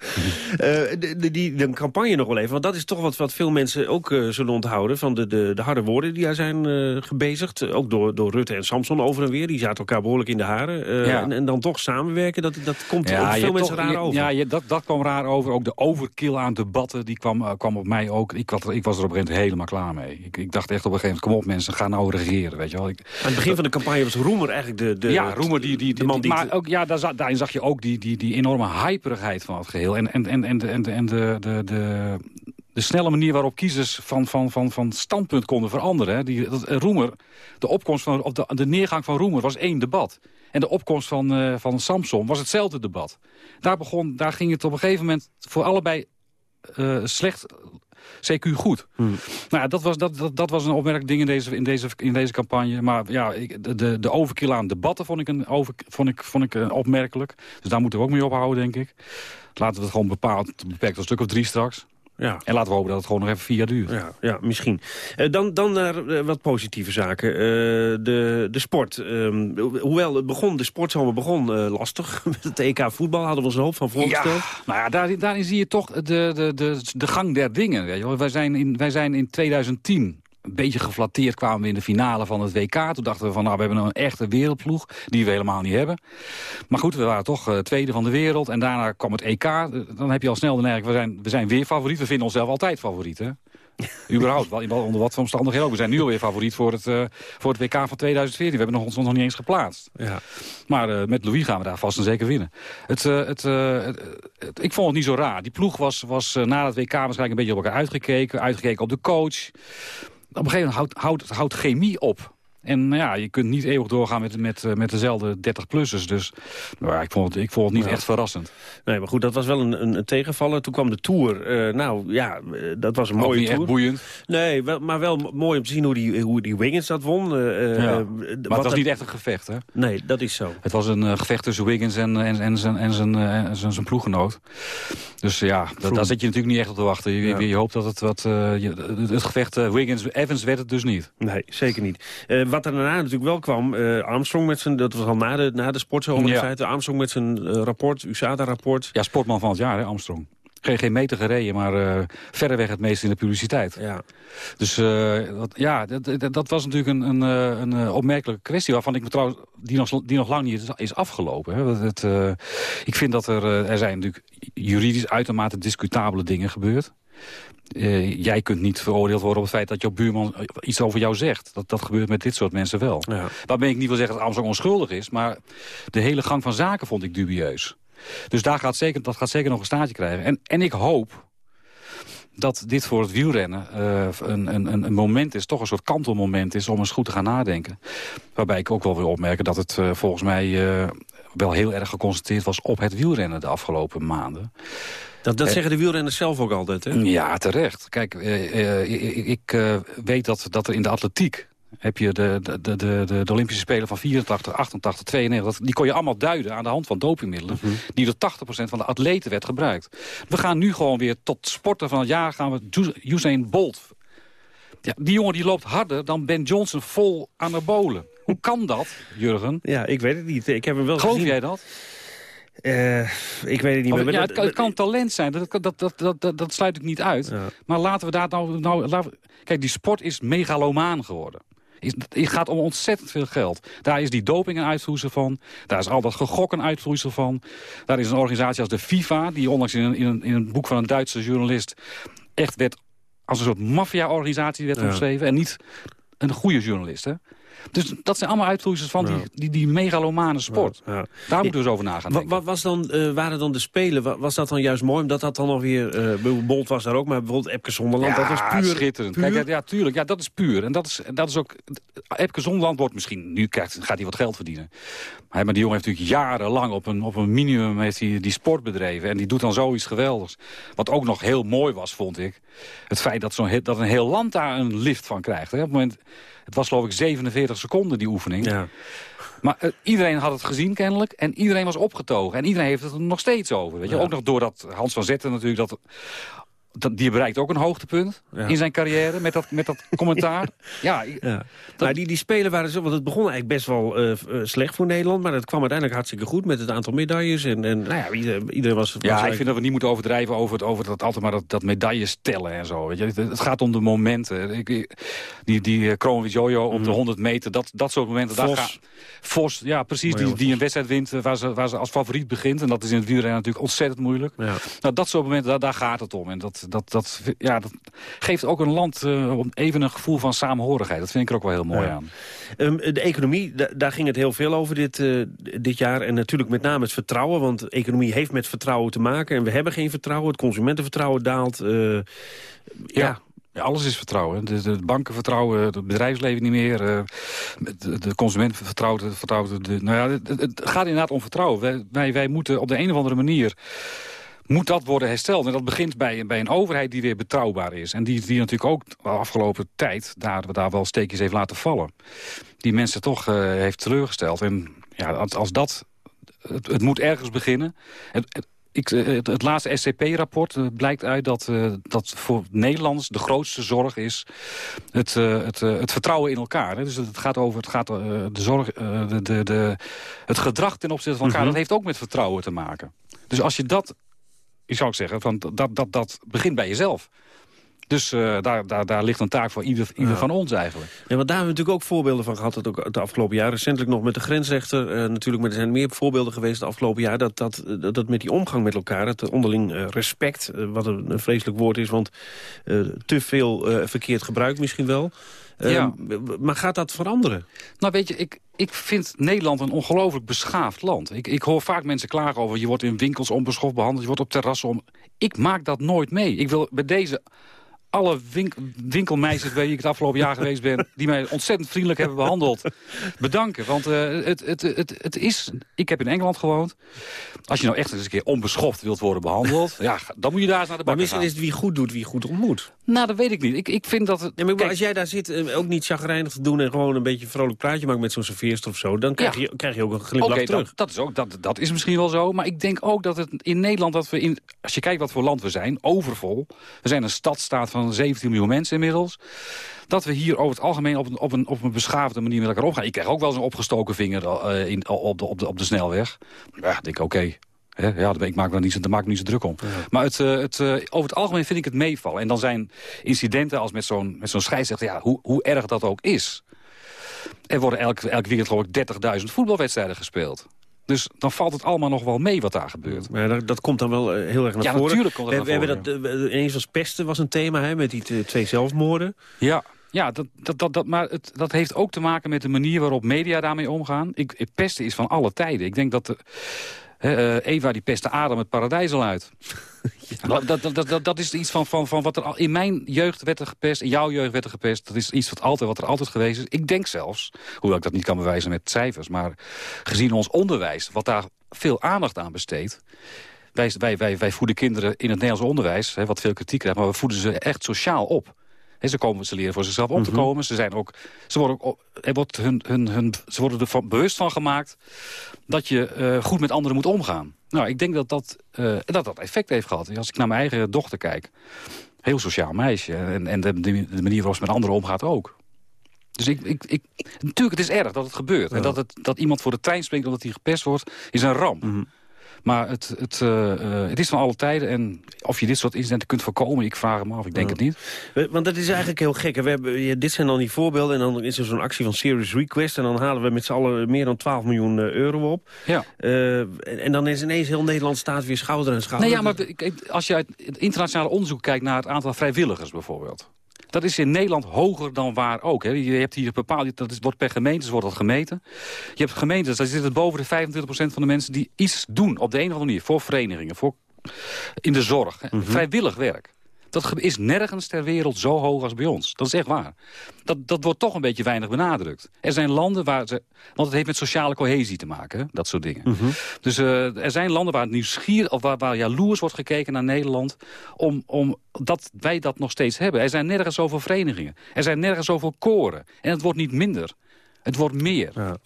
Speaker 22: de, de, die de campagne nog wel even. Want dat is toch wat, wat veel mensen ook zullen onthouden. Van de, de, de harde woorden die daar zijn gebezigd. Ook door, door Rutte en Samson over en weer. Die zaten elkaar behoorlijk in de haren. Uh, ja. en, en, dan toch samenwerken, dat, dat komt ja, veel mensen
Speaker 27: toch,
Speaker 22: raar over.
Speaker 27: Ja, je, dat, dat kwam raar over. Ook de overkill aan debatten, die kwam, uh, kwam op mij ook. Ik, ik was er op een gegeven moment helemaal klaar mee. Ik, ik dacht echt op een gegeven moment, kom op mensen, ga nou regeren. Weet je wel. Ik,
Speaker 22: aan het begin van de campagne was Roemer eigenlijk de, de,
Speaker 27: ja, Roemer die, die,
Speaker 22: de man die...
Speaker 27: Maar ook, ja, daar, daarin zag je ook die, die, die enorme hyperigheid van het geheel. En, en, en, en, en, en de, de, de, de snelle manier waarop kiezers van, van, van, van standpunt konden veranderen. Hè. Die, dat, Roemer, de, opkomst van, of de, de neergang van Roemer was één debat. En de opkomst van, uh, van Samson was hetzelfde debat. Daar, begon, daar ging het op een gegeven moment voor allebei eh, slecht CQ goed.
Speaker 22: Hmm.
Speaker 27: Nou, ja, dat was, dat, dat, dat was een opmerkelijk ding in deze, in deze, in deze campagne. Maar ja, ik, de, de, de overkill aan debatten vond ik, een over, vond ik, vond ik eh, opmerkelijk. Dus daar moeten we ook mee ophouden, denk ik. Laten we het gewoon bepaald, beperkt een stuk of drie straks.
Speaker 22: Ja.
Speaker 27: En laten we hopen dat het gewoon nog even vier jaar duurt.
Speaker 22: Ja, ja misschien. Eh, dan, dan naar eh, wat positieve zaken. Eh, de, de sport. Ehm, ho- hoewel het begon, de sportzomer begon lastig. [LAUGHS] Met het EK voetbal hadden we ons een hoop van voorgesteld.
Speaker 27: Ja, nou ja, daarin, daarin zie je toch de, de, de, de gang der dingen. Weet je wel. Wij, zijn in, wij zijn in 2010 een beetje geflatteerd kwamen we in de finale van het WK. Toen dachten we van, nou, we hebben een echte wereldploeg... die we helemaal niet hebben. Maar goed, we waren toch eh, tweede van de wereld. En daarna kwam het EK. Eh, Dan heb je al snel de neiging, we zijn, we zijn weer favoriet. We vinden onszelf altijd favoriet, hè? [LAUGHS] Überhaupt, wel- wel- onder wat voor omstandigheden ook. We zijn nu alweer favoriet voor het, eh, voor het WK van 2014. We hebben nog, ons nog niet eens geplaatst.
Speaker 22: Ja.
Speaker 27: Maar met Louis gaan we daar vast en zeker winnen. Het, het, het- ik vond het niet zo raar. Die ploeg was, was na het WK waarschijnlijk een beetje op elkaar uitgekeken. Uitgekeken op de coach. Op een gegeven moment houdt, chemie op. En ja, je kunt niet eeuwig doorgaan met, met, eh, met dezelfde 30-plussers. Dus nou ik, vond het, ik vond het niet echt verrassend.
Speaker 22: Nee, maar goed, dat was wel een, een, een tegenvaller. Toen kwam de Tour. Eh, nou, ja, eh, dat was een mooie
Speaker 27: niet
Speaker 22: Tour.
Speaker 27: echt boeiend.
Speaker 22: Nee, wel, maar wel mooi om te zien hoe die, hoe die Wiggins dat won.
Speaker 27: Ja. Maar het was
Speaker 22: dat-
Speaker 27: niet echt een gevecht, hè?
Speaker 22: Nee, dat is zo.
Speaker 27: Het was een gevecht tussen Wiggins en, en, en, zijn, en, zijn, en zijn, zijn ploeggenoot. Dus ja, dat, daar zit je natuurlijk niet echt op te wachten. Je,
Speaker 22: Ja.
Speaker 27: je, hoopt dat het wat... je- het, gevecht Wiggins-Evans werd het dus niet.
Speaker 22: Nee, zeker niet. Wat er daarna natuurlijk wel kwam, eh, Armstrong met zijn, dat was al na de, na de in
Speaker 27: Ja.
Speaker 22: feite, Armstrong met zijn eh, rapport, USADA-rapport.
Speaker 27: Ja, sportman van het jaar, hè, Armstrong. Geen, geen meter gereden, maar eh verreweg het meest in de publiciteit.
Speaker 22: Ja.
Speaker 27: Dus dat, ja, dat, dat, dat was natuurlijk een, een, een opmerkelijke kwestie... waarvan ik me trouwens, die nog, die nog lang niet is, afgelopen. Hè. Het, ik vind dat er, er zijn natuurlijk juridisch uitermate discutabele dingen gebeurd. Eh, jij kunt niet veroordeeld worden op het feit dat jouw buurman iets over jou zegt. Dat, dat gebeurt met dit soort mensen wel.
Speaker 22: Ja.
Speaker 27: Waarmee ik niet wil zeggen dat Armstrong onschuldig is... maar de hele gang van zaken vond ik dubieus. Dus daar gaat zeker, dat gaat zeker nog een staartje krijgen. En, en ik hoop dat dit voor het wielrennen eh, een, een, een- moment is, toch een soort kantelmoment is om eens goed te gaan nadenken. Waarbij ik ook wel wil opmerken dat het eh, volgens mij wel heel erg geconcentreerd was op het wielrennen de afgelopen maanden.
Speaker 22: Dat, dat
Speaker 27: Eh,
Speaker 22: zeggen de wielrenners zelf ook altijd, hè?
Speaker 27: Ja, terecht. Kijk, eh, eh, ik, ik, weet dat, dat er in de atletiek heb je de, de, de, de, de Olympische Spelen van 84, 88, 92. Dat, die kon je allemaal duiden aan de hand van dopingmiddelen... die door 80% van de atleten werd gebruikt. We gaan nu gewoon weer tot sporten van het jaar gaan we Us- Usain Bolt. Ja, die jongen die loopt harder dan Ben Johnson vol anabolen. Hoe kan dat, Jurgen?
Speaker 22: Ja, ik weet het niet. Ik heb hem wel
Speaker 27: Geloof
Speaker 22: gezien.
Speaker 27: jij dat?
Speaker 22: Eh, ik weet het niet
Speaker 27: Of-
Speaker 22: meer.
Speaker 27: ja, het, kan, het kan talent zijn, dat, dat, dat, dat, dat, dat sluit ik niet uit.
Speaker 22: Ja.
Speaker 27: Maar laten we daar nou... nou laten we- kijk, die sport is megalomaan geworden. Is- Het gaat om ontzettend veel geld. Daar is die doping een uitvloeisel van. Daar is al dat gegok een uitvloeisel van. Daar is een organisatie als de FIFA... die onlangs in een, in een, in een boek van een Duitse journalist... echt werd als een soort maffia-organisatie werd
Speaker 22: Ja.
Speaker 27: omschreven... en niet een goede journalist, hè? Dus dat zijn allemaal uitvloeisels van die, die, die megalomane sport.
Speaker 22: Ja.
Speaker 27: Daar moeten we eens over na gaan
Speaker 22: Wa-
Speaker 27: denken.
Speaker 22: wa- was dan, eh, waren dan de Spelen, wa- was dat dan juist mooi? Omdat dat dan alweer, eh bijvoorbeeld Bolt was daar ook, maar bijvoorbeeld Epke Zonderland, dat was puur...
Speaker 27: schitterend.
Speaker 22: puur-
Speaker 27: Kijk, ja, tuurlijk. Ja, dat is puur. En dat is, dat is ook... Epke Zonderland wordt misschien... Nu krijgt, gaat hij wat geld verdienen. Maar, maar die jongen heeft natuurlijk jarenlang op een, op een minimum heeft hij die sport bedreven. En die doet dan zoiets geweldigs. Wat ook nog heel mooi was, vond ik. Het feit dat, zo'n, dat een heel land daar een lift van krijgt. Hè. Op het moment, het was geloof ik 47 seconden, die oefening.
Speaker 22: Ja.
Speaker 27: Maar eh, iedereen had het gezien kennelijk. En iedereen was opgetogen. En iedereen heeft het er nog steeds over. Weet je?
Speaker 22: Ja.
Speaker 27: Ook nog doordat Hans van Zetten natuurlijk... Dat, dat, die bereikt ook een hoogtepunt
Speaker 22: Ja.
Speaker 27: in zijn carrière met dat, met dat [LAUGHS] commentaar. ja, ik-
Speaker 22: Ja. Maar die, die Spelen waren zo, want het begon eigenlijk best wel eh, eh, slecht voor Nederland, maar het kwam uiteindelijk hartstikke goed met het aantal medailles. En, en nou ja, iedereen, iedereen was... was
Speaker 27: ja ik vind dat we niet moeten overdrijven over, het, over dat, altijd maar dat, dat medailles tellen en zo. Weet je? Het, het gaat om de momenten. Ik, die die uh, Kroon Jojo op de 100 meter, dat, dat soort momenten. daar
Speaker 22: Mhm. Vos.
Speaker 27: ja precies, die, die een wedstrijd wint eh, waar ze, waar ze als favoriet begint. En dat is in het wielrennen natuurlijk ontzettend moeilijk.
Speaker 22: Ja.
Speaker 27: Nou, dat soort momenten, daar, daar gaat het om. En dat, dat, dat, ja, dat geeft ook een land eh, even een gevoel van samenhorigheid. Dat vind ik er ook wel heel mooi
Speaker 22: Ja.
Speaker 27: aan.
Speaker 22: Ehm, de economie, da- daar ging het heel veel over dit, eh, dit jaar. En natuurlijk met name het vertrouwen, want de economie heeft met vertrouwen te maken. En we hebben geen vertrouwen, het consumentenvertrouwen daalt. eh, ja.
Speaker 27: Ja. Ja, alles is vertrouwen. De, de banken vertrouwen het bedrijfsleven niet meer. de, de consument vertrouwt de, nou ja, het, het- het gaat inderdaad om vertrouwen. Wij, wij, wij moeten op de een of andere manier... moet dat worden hersteld. En dat begint bij, bij een overheid die weer betrouwbaar is. En die, die natuurlijk ook de afgelopen tijd daar, daar wel steekjes heeft laten vallen. Die mensen toch uh, heeft teleurgesteld. En ja, als, als dat... Het, het, moet ergens beginnen. Het, het, ik, het, het, laatste SCP-rapport uh, blijkt uit dat, uh, dat voor Nederlanders de grootste zorg is het, uh, het, het vertrouwen in elkaar. Hè. Dus het gaat over het, gaat, de zorg, de, de, de, het gedrag ten opzichte van elkaar. Mm -hmm. Dat heeft ook met vertrouwen te maken. Dus als je dat, ik zou ik zeggen, van, dat, dat, dat begint bij jezelf. Dus uh, daar, daar, daar ligt een taak voor ieder, ieder ja. van ons eigenlijk.
Speaker 22: Ja, want daar hebben we natuurlijk ook voorbeelden van gehad het ook de afgelopen jaren. Recentelijk nog met de grensrechter. Uh, natuurlijk er zijn meer voorbeelden geweest de afgelopen jaar. Dat, dat, dat, dat met die omgang met elkaar, het onderling uh, respect... wat een, een, vreselijk woord is, want te veel verkeerd gebruik misschien wel... Ja. maar gaat dat veranderen?
Speaker 27: Nou weet je, ik, ik vind Nederland een ongelooflijk beschaafd land. Ik, ik hoor vaak mensen klagen over... je wordt in winkels onbeschoft behandeld, je wordt op terrassen om... Ik maak dat nooit mee. Ik wil bij deze alle winkel, winkelmeisjes waar ik het afgelopen jaar geweest ben... die mij ontzettend vriendelijk hebben behandeld, bedanken. Want uh, het, het, het, het is... Ik heb in Engeland gewoond. Als je nou echt eens een keer onbeschoft wilt worden behandeld... ja, dan moet je daar eens naar de
Speaker 22: Maar
Speaker 27: misschien
Speaker 22: is het wie goed doet, wie goed ontmoet.
Speaker 27: Nou, dat weet ik niet. Ik, ik vind dat... Het,
Speaker 22: maar kijk, als jij daar zit, uh, ook niet chagrijnig te doen... en gewoon een beetje een vrolijk praatje maakt met zo'n serveerster of zo... dan krijg, ja. je, krijg je ook een glimlach
Speaker 27: okay,
Speaker 22: terug.
Speaker 27: Dat, dat, is ook, dat, dat is misschien wel zo. Maar ik denk ook dat het in Nederland... dat we in, als je kijkt wat voor land we zijn, overvol. We zijn een stadstaat van 17 miljoen mensen inmiddels. Dat we hier over het algemeen op een, op een, op een beschaafde manier met elkaar omgaan. Ik krijg ook wel eens een opgestoken vinger uh, in, op, de, op, de, op de snelweg. Ja, denk ik, oké. Okay. Ja, ik maak me niet, daar maak ik niet zo druk om. Ja. Maar het, uh, het, uh, over het algemeen vind ik het meevallen. En dan zijn incidenten als met zo'n zo'n scheidsrechter... Ja, hoe, hoe erg dat ook is. Er worden elk, elk weekend geloof ik 30.000 voetbalwedstrijden gespeeld. Dus dan valt het allemaal nog wel mee wat daar gebeurt.
Speaker 22: Maar dat, dat komt dan wel uh, heel erg naar
Speaker 27: ja,
Speaker 22: voren.
Speaker 27: natuurlijk komt het
Speaker 22: we,
Speaker 27: naar
Speaker 22: we
Speaker 27: voren.
Speaker 22: Hebben dat, ineens was pesten was een thema, hè, met die twee zelfmoorden.
Speaker 27: Ja, ja dat, dat, dat, dat, maar het, dat heeft ook te maken met de manier waarop media daarmee omgaan. Ik, pesten is van alle tijden. Ik denk dat... De, uh, Eva die pestte Adam het paradijs al uit. [LAUGHS] ja. dat, dat, dat, dat is iets van, van, van wat er al in mijn jeugd werd er gepest, in jouw jeugd werd er gepest. Dat is iets wat, altijd, wat er altijd geweest is. Ik denk zelfs, hoewel ik dat niet kan bewijzen met cijfers... maar gezien ons onderwijs, wat daar veel aandacht aan besteedt... Wij, wij, wij, wij voeden kinderen in het Nederlands onderwijs, hè, wat veel kritiek krijgt... maar we voeden ze echt sociaal op. Ze, komen, ze leren voor zichzelf op te komen. Mm -hmm. Ze, zijn ook, ze worden, ook, er wordt hun, hun, hun, ze worden er bewust van gemaakt dat je uh, goed met anderen moet omgaan. Nou, ik denk dat dat, uh, dat dat effect heeft gehad. Als ik naar mijn eigen dochter kijk, heel sociaal meisje. En, en de, de manier waarop ze met anderen omgaat ook. Dus ik, ik, ik, natuurlijk, het is erg dat het gebeurt. Ja. En dat, het, dat iemand voor de trein springt omdat hij gepest wordt, is een ramp. Mm -hmm. Maar het, het, uh, uh, het is van alle tijden. En of je dit soort incidenten kunt voorkomen, ik vraag me af. Ik denk ja. het niet.
Speaker 22: Want dat is eigenlijk heel gek. We hebben, ja, dit zijn dan die voorbeelden. En dan is er zo'n actie van Serious Request. En dan halen we met z'n allen meer dan 12 miljoen euro op.
Speaker 27: Ja.
Speaker 22: Uh, en, en, dan is ineens heel Nederland staat weer schouder aan schouder.
Speaker 27: Nee, ja, maar als je uit het internationale onderzoek kijkt naar het aantal vrijwilligers bijvoorbeeld. Dat is in Nederland hoger dan waar ook. Hè. Je hebt hier bepaald, dat is, wordt per gemeente wordt dat gemeten. Je hebt gemeentes, daar zitten boven de 25% van de mensen die iets doen op de een of andere manier. Voor verenigingen, voor, in de zorg. Mm -hmm. Vrijwillig werk. Dat is nergens ter wereld zo hoog als bij ons. Dat is echt waar. Dat, dat wordt toch een beetje weinig benadrukt. Er zijn landen waar ze... Want het heeft met sociale cohesie te maken, hè? dat soort dingen.
Speaker 22: Mhm.
Speaker 27: Mm -hmm. Dus uh, er zijn landen waar het nieuwsgierig... of waar, waar jaloers wordt gekeken naar Nederland... Om, om dat wij dat nog steeds hebben. Er zijn nergens zoveel verenigingen. Er zijn nergens zoveel koren. En het wordt niet minder. Het wordt meer.
Speaker 22: Ja.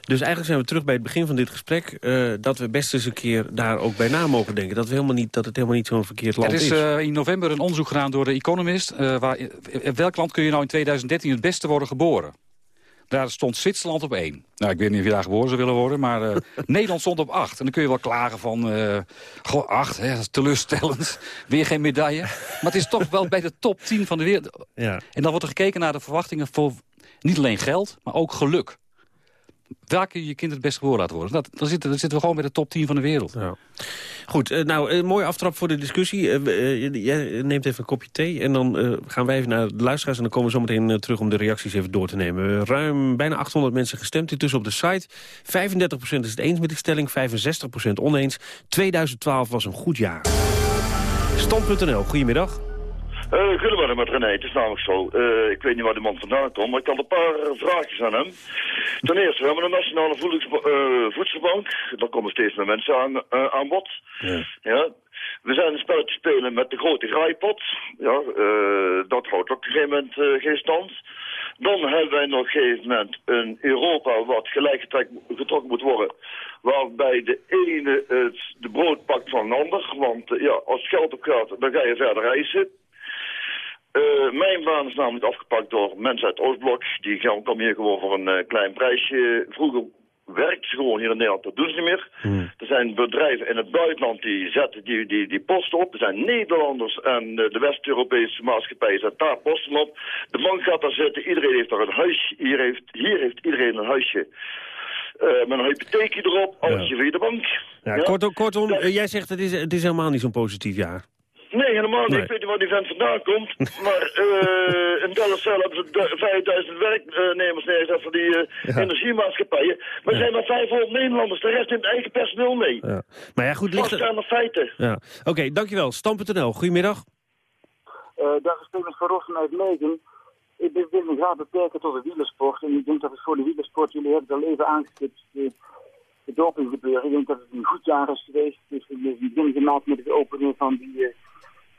Speaker 22: Dus eigenlijk zijn we terug bij het begin van dit gesprk... Uh, dat we best eens een keer daar ook bij na mogen denken. Dat, we helemaal niet, dat het helemaal niet zo'n verkeerd land
Speaker 27: is. Er is uh, in november een onderzoek gedaan door de Economist. Uh, waar, in welk land kun je nou in 2013 het beste worden geboren? Daar stond Zwitserland op één. Nou, ik weet niet of je daar geboren zou willen worden, maar uh, [LAUGHS] Nederland stond op acht. En dan kun je wel klagen van, uh, goh, acht, hè, dat is teleurstellend. [LAUGHS] Weer geen medaille. Maar het is toch wel bij de top 10 van de wereld.
Speaker 22: Ja.
Speaker 27: En dan wordt er gekeken naar de verwachtingen voor niet alleen geld, maar ook geluk. Waar kun je je kind het best geboren laten worden? Dat, dan, zitten, zitten we gewoon bij de top 10 van de wereld.
Speaker 22: Goed, uh, nou, een mooie aftrap voor de discussie. Uh, uh, jij neemt even een kopje thee en dan gaan wij even naar de luisteraars... en dan komen we zo meteen terug om de reacties even door te nemen. ruim bijna 800 mensen gestemd intussen op de site. 35% is het eens met de stelling, 65% oneens. 2012 was een goed jaar. Stand.nl, goedemiddag.
Speaker 28: Uh, met René, het is namelijk zo. Uh, ik weet niet waar de man vandaan komt, maar ik had een paar uh, vraagjes aan hem. Ten eerste, we hebben een nationale voedings, voedselbank. Daar komen steeds meer mensen aan, aan bod.
Speaker 22: Ja.
Speaker 28: ja. We zijn een spelletje spelen met de grote graaipot. Ja, eh, dat houdt ook op een gegeven moment eh, geen stand. Dan hebben wij nog op een gegeven moment een Europa wat gelijk getrokken moet worden. Waarbij de ene het, de brood pakt van de ander. Want eh, ja, als het geld op gaat, dan ga je verder reizen. Eh, mijn baan is namelijk afgepakt door mensen uit Oostblok. Die gaan- komen hier gewoon voor een eh, klein prijsje. Vroeger werkten ze gewoon hier in Nederland, dat doen ze niet meer. Er zijn bedrijven in het buitenland die zetten die, die, die posten op. Er zijn Nederlanders en eh, de West-Europese maatschappij zet daar posten op. De man gaat daar zitten, iedereen heeft daar een huisje. Hier heeft, hier heeft iedereen een huisje. met een hypotheekje erop, alles via de bank.
Speaker 22: Ja,
Speaker 28: Ja.
Speaker 22: Kortom, kortom jij zegt het is, het is helemaal niet zo'n positief jaar.
Speaker 28: Nee, helemaal niet.
Speaker 22: Nee.
Speaker 28: Ik weet niet waar die vent vandaan komt. [LAUGHS] maar eh in Delfzijl hebben ze du- 5000 werknemers neergezet voor die eh, energiemaatschappijen. Maar er zijn maar 500 Nederlanders. De rest neemt eigen personeel mee.
Speaker 22: Ja. Maar ja, goed, ligt...
Speaker 28: Vaststaande feiten.
Speaker 22: Ja. Oké, dankjewel. Stam.nl, goedemiddag.
Speaker 29: Uh, dag, ik ben van Rossum uit Megen. Ik ben- wil me graag beperken tot de wielersport. En ik denk dat het voor de wielersport, jullie hebben het al even aangestipt, de, de dopinggebeuren. Ik denk dat het een goed jaar is geweest. Is een begin gemaakt met het openen van die, eh,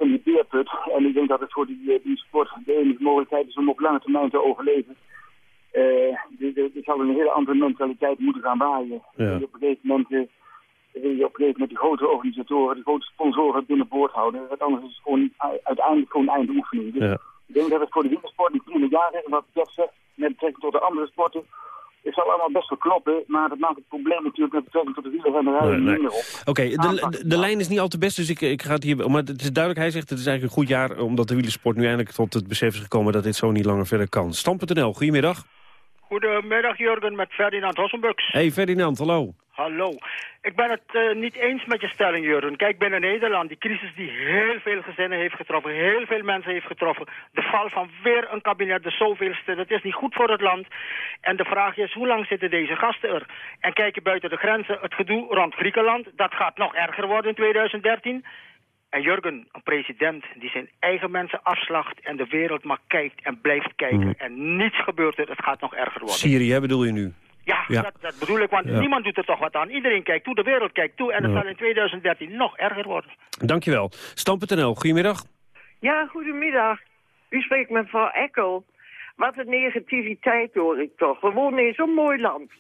Speaker 29: van die beerput. En ik denk dat het voor die, eh, die sport de enige mogelijkheid is om op lange termijn te overleven. Eh, er- er zal een hele andere mentaliteit moeten gaan waaien.
Speaker 22: Ja.
Speaker 29: Die op een gegeven moment... eh, wil je op een gegeven moment de grote organisatoren, de grote sponsoren binnenboord houden. Want anders is het gewoon uiteindelijk gewoon eindoefening. Dus
Speaker 22: Ja.
Speaker 29: ik denk dat het voor de wielersport een prima jaar is. En Wat Jeff zegt, met betrekking tot de andere sporten, het zal allemaal best wel kloppen. Maar dat maakt het probleem natuurlijk met betrekking tot de wielerrennerij
Speaker 22: Nee, nee.
Speaker 29: minder op.
Speaker 22: Oké, de, de, de lijn is niet al te best, dus ik, ik ga het hier... Maar het is duidelijk, hij zegt het is eigenlijk een goed jaar... omdat de wielersport nu eindelijk tot het besef is gekomen... dat dit zo niet langer verder kan. Stam.nl, goedemiddag.
Speaker 30: Goedemiddag Jurgen met Ferdinand Hossenbux.
Speaker 22: Hey Ferdinand, hallo.
Speaker 30: Hallo. Ik ben het eh, niet eens met je stelling Jurgen. Kijk, binnen Nederland, die crisis die heel veel gezinnen heeft getroffen, heel veel mensen heeft getroffen. De val van weer een kabinet, de zoveelste, dat is niet goed voor het land. En de vraag is, hoe lang zitten deze gasten er? En kijk je buiten de grenzen, het gedoe rond Griekenland, dat gaat nog erger worden in 2013. En Jurgen, een president die zijn eigen mensen afslacht en de wereld maar kijkt en blijft kijken. En niets gebeurt er, het gaat nog erger worden.
Speaker 22: Syrië, bedoel je nu?
Speaker 30: Ja,
Speaker 22: Ja.
Speaker 30: Dat, dat bedoel ik, want
Speaker 22: Ja.
Speaker 30: niemand doet er toch wat aan. Iedereen kijkt toe, de wereld kijkt toe en het
Speaker 22: Ja.
Speaker 30: zal in 2013 nog erger worden.
Speaker 22: Dankjewel. Stam.nl, goedemiddag.
Speaker 31: Ja, goedemiddag. U spreekt met mevrouw Ekkel. Wat een negativiteit hoor ik toch. We wonen in zo'n mooi land.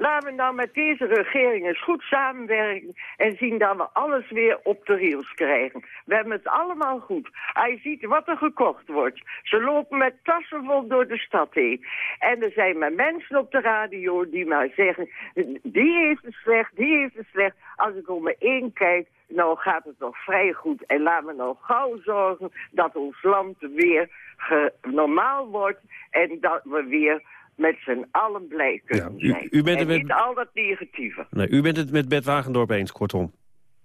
Speaker 31: Laten we nou met deze regering eens goed samenwerken... en zien dat we alles weer op de rails krijgen. We hebben het allemaal goed. Hij ziet wat er gekocht wordt. Ze lopen met tassen vol door de stad heen. En er zijn maar mensen op de radio die maar zeggen... die heeft het slecht, die heeft het slecht. Als ik om me één kijk, nou gaat het nog vrij goed. En laten we nou gauw zorgen dat ons land weer normaal wordt... en dat we weer met z'n allen blij kunnen
Speaker 22: u-
Speaker 31: zijn.
Speaker 22: u bent
Speaker 31: en
Speaker 22: met-
Speaker 31: niet al dat negatieve.
Speaker 22: Nee, u bent het met Bert Wagendorp eens, kortom.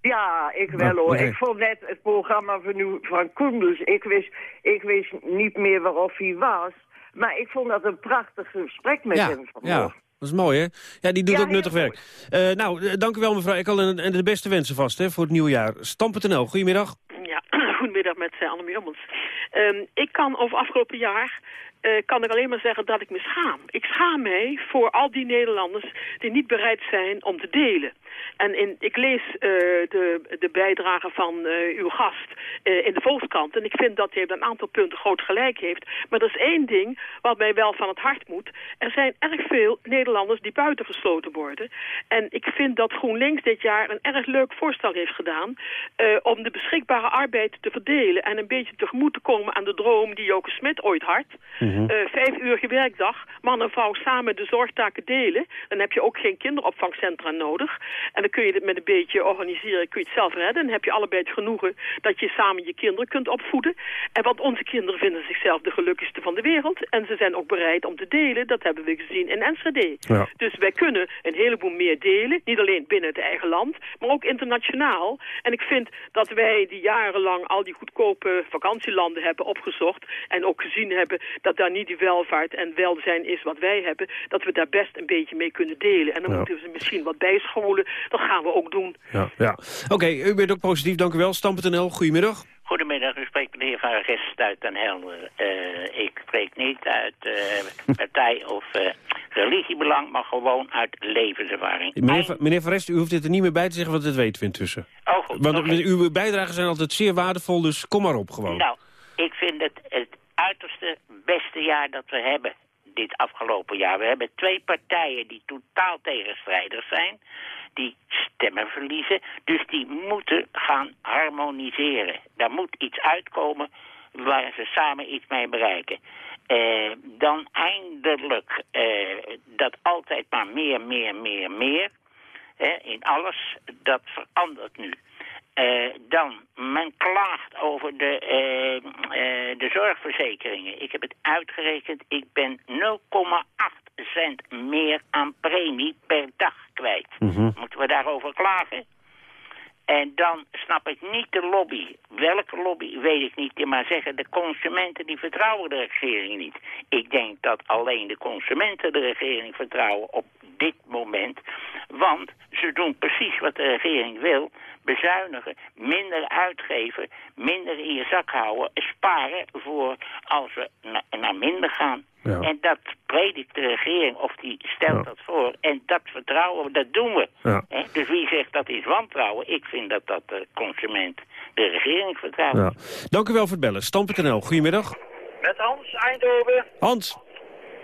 Speaker 31: Ja, ik wel
Speaker 22: Ah,
Speaker 31: hoor. Ik vond net het programma van, u, van Koenders. Ik wist, ik wist niet meer waarop hij was. Maar ik vond dat een prachtig gesprek met
Speaker 22: ja,
Speaker 31: hem vanmorgen.
Speaker 22: ja, dat is mooi, hè? Ja, die doet
Speaker 31: Ja,
Speaker 22: ook nuttig werk. Eh, nou, eh, dank u wel, mevrouw Ekkel. En, en de beste wensen vast hè, voor het nieuwe jaar. Stam.nl, goedemiddag.
Speaker 32: Ja, [CLEARS THROAT] goedemiddag met uh, Annemie Hummels. Ehm, ik kan over afgelopen jaar eh, kan ik alleen maar zeggen dat ik me schaam. Ik schaam mij voor al die Nederlanders die niet bereid zijn om te delen. En in, ik lees eh, de, de bijdrage van eh, uw gast in de Volkskrant. En ik vind dat hij op een aantal punten groot gelijk heeft. Maar er is één ding wat mij wel van het hart moet. Er zijn erg veel Nederlanders die buitengesloten worden. En ik vind dat GroenLinks dit jaar een erg leuk voorstel heeft gedaan... om de beschikbare arbeid te verdelen... en een beetje tegemoet te komen aan de droom die Joke Smit ooit had.
Speaker 33: Mhm.
Speaker 32: Eh, vijf uur werkdag, man en vrouw samen de zorgtaken delen. Dan heb je ook geen kinderopvangcentra nodig. En dan kun je het met een beetje organiseren, kun je het zelf redden. Dan heb je allebei het genoegen dat je samen je kinderen kunt opvoeden. En want onze kinderen vinden zichzelf de gelukkigste van de wereld. En ze zijn ook bereid om te delen, dat hebben we gezien in Enschede.
Speaker 33: Ja.
Speaker 32: Dus wij kunnen een heleboel meer delen. Niet alleen binnen het eigen land, maar ook internationaal. En ik vind dat wij die jarenlang al die goedkope vakantielanden hebben opgezocht. En ook gezien hebben dat daar niet die welvaart en welzijn is wat wij hebben. Dat we daar best een beetje mee kunnen delen. En dan
Speaker 22: Ja.
Speaker 32: moeten we ze misschien wat bijscholen. Dat gaan we ook doen.
Speaker 22: Ja, ja. Oké, u bent ook positief, dank u wel. Stam.nl, goedemiddag.
Speaker 33: Goedemiddag.
Speaker 34: goedemiddag. U spreekt heer Van Rest uit Den Helder. Eh, ik spreek niet uit eh, partij of eh, religiebelang, maar gewoon uit levenservaring.
Speaker 22: Meneer, Van- meneer Van Rest, u hoeft dit er niet meer bij te zeggen, want dit weten we intussen.
Speaker 34: Oh, goed.
Speaker 22: Want uw bijdragen zijn altijd zeer waardevol, dus kom maar op gewoon.
Speaker 34: Nou, ik vind het het uiterste beste jaar dat we hebben dit afgelopen jaar. We hebben twee partijen die totaal tegenstrijdig zijn. Die stemmen verliezen. Dus die moeten gaan harmoniseren. Daar moet iets uitkomen waar ze samen iets mee bereiken. Eh, dan eindelijk eh, dat altijd maar meer, meer, meer, meer. In alles, dat verandert nu. Eh, dan, men klaagt over de, eh, eh, de zorgverzekeringen. Ik heb het uitgerekend, ik ben 0,8 cent meer aan premie per dag kwijt. Moeten we daarover klagen? En dan snap ik niet de lobby. Welke lobby, weet ik niet. Maar zeggen de consumenten die vertrouwen de regering niet. Ik denk dat alleen de consumenten de regering vertrouwen op dit moment. Want ze doen precies wat de regering wil. Bezuinigen, minder uitgeven, minder in je zak houden. Sparen voor als we na- naar minder gaan.
Speaker 22: Ja.
Speaker 34: En dat predikt de regering of die stelt dat voor. En dat vertrouwen we, dat doen we.
Speaker 22: Ja.
Speaker 34: Dus wie zegt dat is wantrouwen? Ik vind dat dat de consument de regering vertrouwt.
Speaker 22: Ja. Dank u wel voor het bellen. Stam.nl, goedemiddag.
Speaker 35: Met Hans Eindhoven.
Speaker 22: Hans.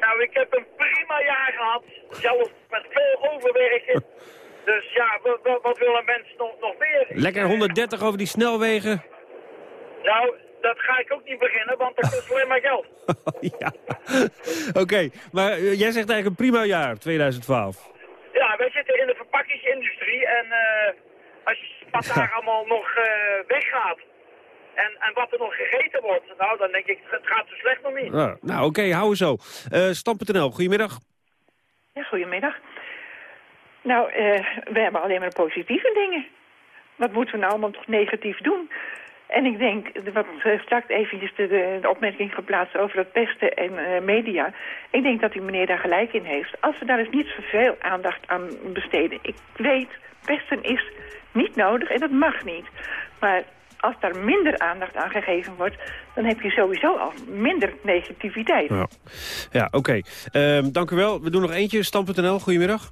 Speaker 35: Nou, ik heb een prima jaar gehad. Zelfs met veel overwerken. [LAUGHS] Dus ja, wa- wa- wat wil een mens nog, nog meer?
Speaker 22: Lekker 130 over die snelwegen.
Speaker 35: Nou, dat ga ik ook niet beginnen, want dat kost alleen maar geld. [LAUGHS]
Speaker 22: ja. Oké, maar eh, jij zegt eigenlijk een prima jaar, 2012.
Speaker 35: Ja, wij zitten in de verpakkingsindustrie en eh, als je wat daar allemaal nog eh, weggaat en, en wat er nog gegeten wordt, nou dan denk ik, het gaat zo slecht nog niet.
Speaker 22: Ja, nou, oké, hou zo. Eh Stam.nl, goedemiddag.
Speaker 36: Ja, goedemiddag. Nou, eh, we hebben alleen maar positieve dingen. Wat moeten we nou allemaal toch negatief doen? En ik denk, de- wat straks eventjes de, de, de opmerking geplaatst over het pesten en eh, media. Ik denk dat die meneer daar gelijk in heeft. Als we daar eens niet zoveel aandacht aan besteden. Ik weet, pesten is niet nodig en dat mag niet. Maar als daar minder aandacht aan gegeven wordt... dan heb je sowieso al minder negativiteit.
Speaker 22: Ja, ja oké. Ehm, dank u wel. We doen nog eentje. Stam.nl, goedemiddag.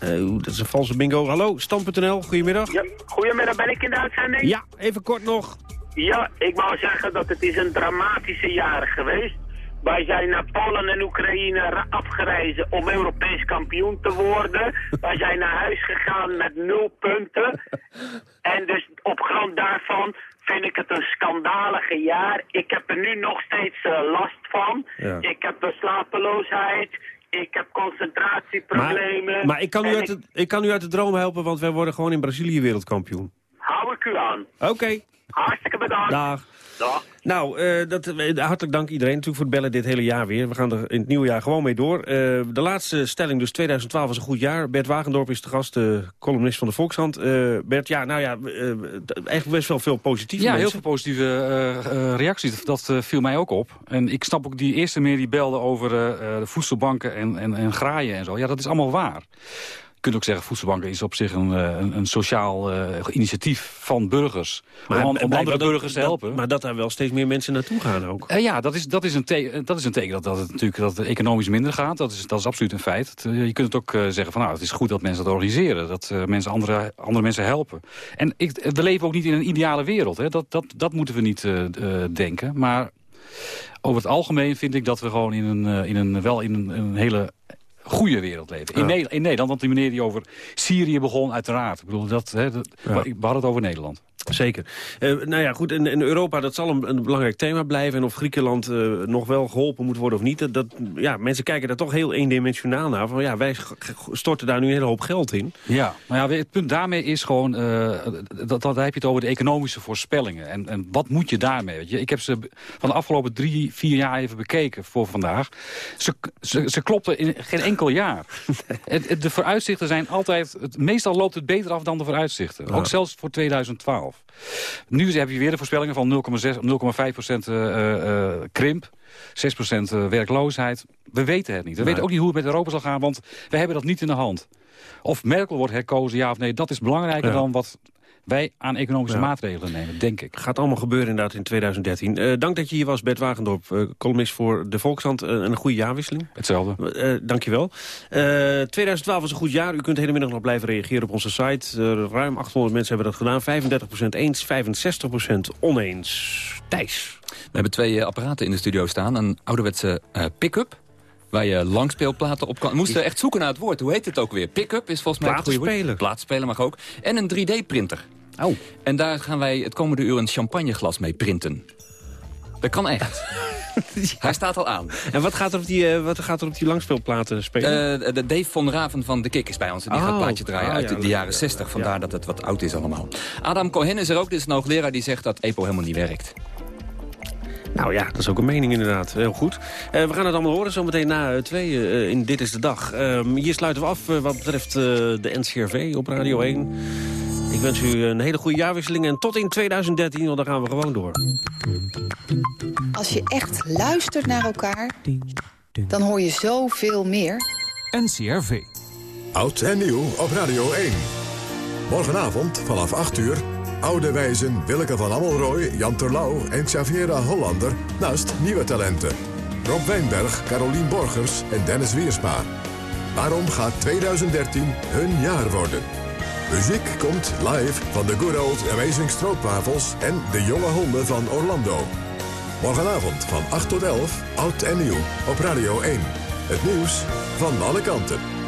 Speaker 22: Eh, dat is een valse bingo. Hallo, Stam.nl, goedemiddag.
Speaker 37: Ja, goedemiddag, ben ik in de uitzending?
Speaker 22: Ja, even kort nog.
Speaker 37: Ja, ik wou zeggen dat het is een dramatische jaar geweest. Wij zijn naar Polen en Oekraïne ra- afgereisd om Europees kampioen te worden. Wij zijn naar huis gegaan met nul punten. En dus op grond daarvan vind ik het een schandalige jaar. Ik heb er nu nog steeds eh, last van.
Speaker 22: Ja.
Speaker 37: Ik heb slapeloosheid. Ik heb concentratieproblemen.
Speaker 22: Maar, maar ik, kan u uit de, ik kan u uit de droom helpen, want wij worden gewoon in Brazilië wereldkampioen.
Speaker 37: Ik u aan.
Speaker 22: Oké.
Speaker 37: Hartstikke bedankt.
Speaker 22: Dag.
Speaker 37: Dag.
Speaker 22: Nou, eh, dat, eh, hartelijk dank iedereen natuurlijk voor het bellen dit hele jaar weer. We gaan er in het nieuwe jaar gewoon mee door. Eh, de laatste stelling, dus 2012 was een goed jaar. Bert Wagendorp is de gast, de columnist van de Volkshand. Eh, Bert, ja, nou ja, eh, eigenlijk best wel veel positieve
Speaker 27: Ja, heel veel positieve reacties. Dat viel mij ook op. En ik snap ook die eerste meneer die belde over eh, eh, de voedselbanken en, en, en graaien en zo. Ja, dat is allemaal waar. Je kunt ook zeggen, voedselbanken is op zich een, eh, een, een sociaal eh, initiatief van burgers. om, om
Speaker 22: blijkbaar
Speaker 27: andere
Speaker 22: dat-
Speaker 27: burgers te
Speaker 22: dat-
Speaker 27: helpen.
Speaker 22: maar dat daar wel steeds meer mensen naartoe gaan ook.
Speaker 27: Eh, ja, dat is, dat is een teken dat, is een teken dat, dat, het, natuurlijk, dat het economisch minder gaat. Dat is, dat is absoluut een feit. Het, je kunt het ook zeggen van nou, het is goed dat mensen dat organiseren. Dat mensen andere, andere mensen helpen. En ik, we leven ook niet in een ideale wereld. Hè. Dat, dat, dat moeten we niet denken. Maar over het algemeen vind ik dat we gewoon in een, in een, wel in een, een hele goede wereld leven. In,
Speaker 22: Ja.
Speaker 27: Ne- in Nederland, want die meneer die over Syrië begon, uiteraard. Ik bedoel, dat, hè, dat,
Speaker 22: Ja.
Speaker 27: we hadden het over Nederland.
Speaker 22: Zeker. Eh, nou ja, goed, in, in Europa, dat zal een, een belangrijk thema blijven. En of Griekenland eh, nog wel geholpen moet worden of niet. Dat, dat, ja, mensen kijken daar toch heel eendimensionaal naar. Van, ja, wij storten daar nu een hele hoop geld in.
Speaker 27: Ja, maar ja, het punt daarmee is gewoon, eh, dat, dat, heb je het over de economische voorspellingen. En, en wat moet je daarmee? Weet je? Ik heb ze van de afgelopen drie, vier jaar even bekeken voor vandaag. Ze, ze, ze klopten in geen enkel jaar. [LAUGHS] De vooruitzichten zijn altijd, het, meestal loopt het beter af dan de vooruitzichten.
Speaker 22: Ja.
Speaker 27: Ook zelfs voor 2012. Nu heb je weer de voorspellingen van 0,6, 0,5 procent eh, eh, krimp. 6 procent eh, werkloosheid. We weten het niet. We
Speaker 22: Nee.
Speaker 27: weten ook niet hoe het met Europa zal gaan, want we hebben dat niet in de hand. Of Merkel wordt herkozen, ja of nee, dat is belangrijker
Speaker 22: Ja.
Speaker 27: dan wat wij aan economische
Speaker 22: Ja.
Speaker 27: maatregelen nemen, denk ik.
Speaker 22: Gaat allemaal gebeuren inderdaad in 2013. Eh, dank dat je hier was, Bert Wagendorp, eh, columnist voor de Volkshand. Eh, en een goede jaarwisseling.
Speaker 27: Hetzelfde.
Speaker 22: Eh dank je wel. Eh 2012 was een goed jaar. U kunt de hele middag nog blijven reageren op onze site. Eh, ruim 800 mensen hebben dat gedaan. 35% eens, 65% oneens. Thijs.
Speaker 38: We hebben twee eh, apparaten in de studio staan. Een ouderwetse eh, pick-up. Waar je langspeelplaten op kan. We moesten echt zoeken naar het woord. Hoe heet het ook weer? Pick-up is volgens mij het goede woord.
Speaker 22: Platenspeler
Speaker 38: mag ook. En een 3D-printer.
Speaker 22: Oh.
Speaker 38: En daar gaan wij het komende uur een champagneglas mee printen. Dat kan echt. [LAUGHS] Hij staat al aan.
Speaker 22: En wat gaat er op die, eh, wat gaat er op die langspeelplaten spelen?
Speaker 38: Eh, de Dave von Raven van De Kik is bij ons. Die
Speaker 22: Oh.
Speaker 38: gaat een plaatje draaien
Speaker 22: Ah,
Speaker 38: uit
Speaker 22: ja,
Speaker 38: de, jaren
Speaker 22: ja.
Speaker 38: 60. Vandaar dat het wat oud is allemaal. Adam Cohen is er ook. Dit is een hoogleraar die zegt dat EPO helemaal niet werkt.
Speaker 22: Nou ja, dat is ook een mening inderdaad. Heel goed. Eh, we gaan het allemaal horen zometeen na uh, twee uh, in Dit is de Dag. Uh, hier sluiten we af uh, wat betreft de NCRV op Radio 1. Ik wens u een hele goede jaarwisseling en tot in 2013, want dan gaan we gewoon door.
Speaker 39: Als je echt luistert naar elkaar, dan hoor je zoveel meer.
Speaker 5: NCRV. Oud en nieuw op Radio 1. Morgenavond vanaf 8 uur Oude wijzen Willeke van Ammelrooy, Jan Terlouw en Xaviera Hollander... naast nieuwe talenten. Rob Wijnberg, Carolien Borgers en Dennis Wiersma. Waarom gaat 2013 hun jaar worden? Muziek komt live van de Good Old Amazing Stroopwafels... en de jonge honden van Orlando. Morgenavond van 8 tot 11, oud en nieuw, op Radio 1. Het nieuws van alle kanten.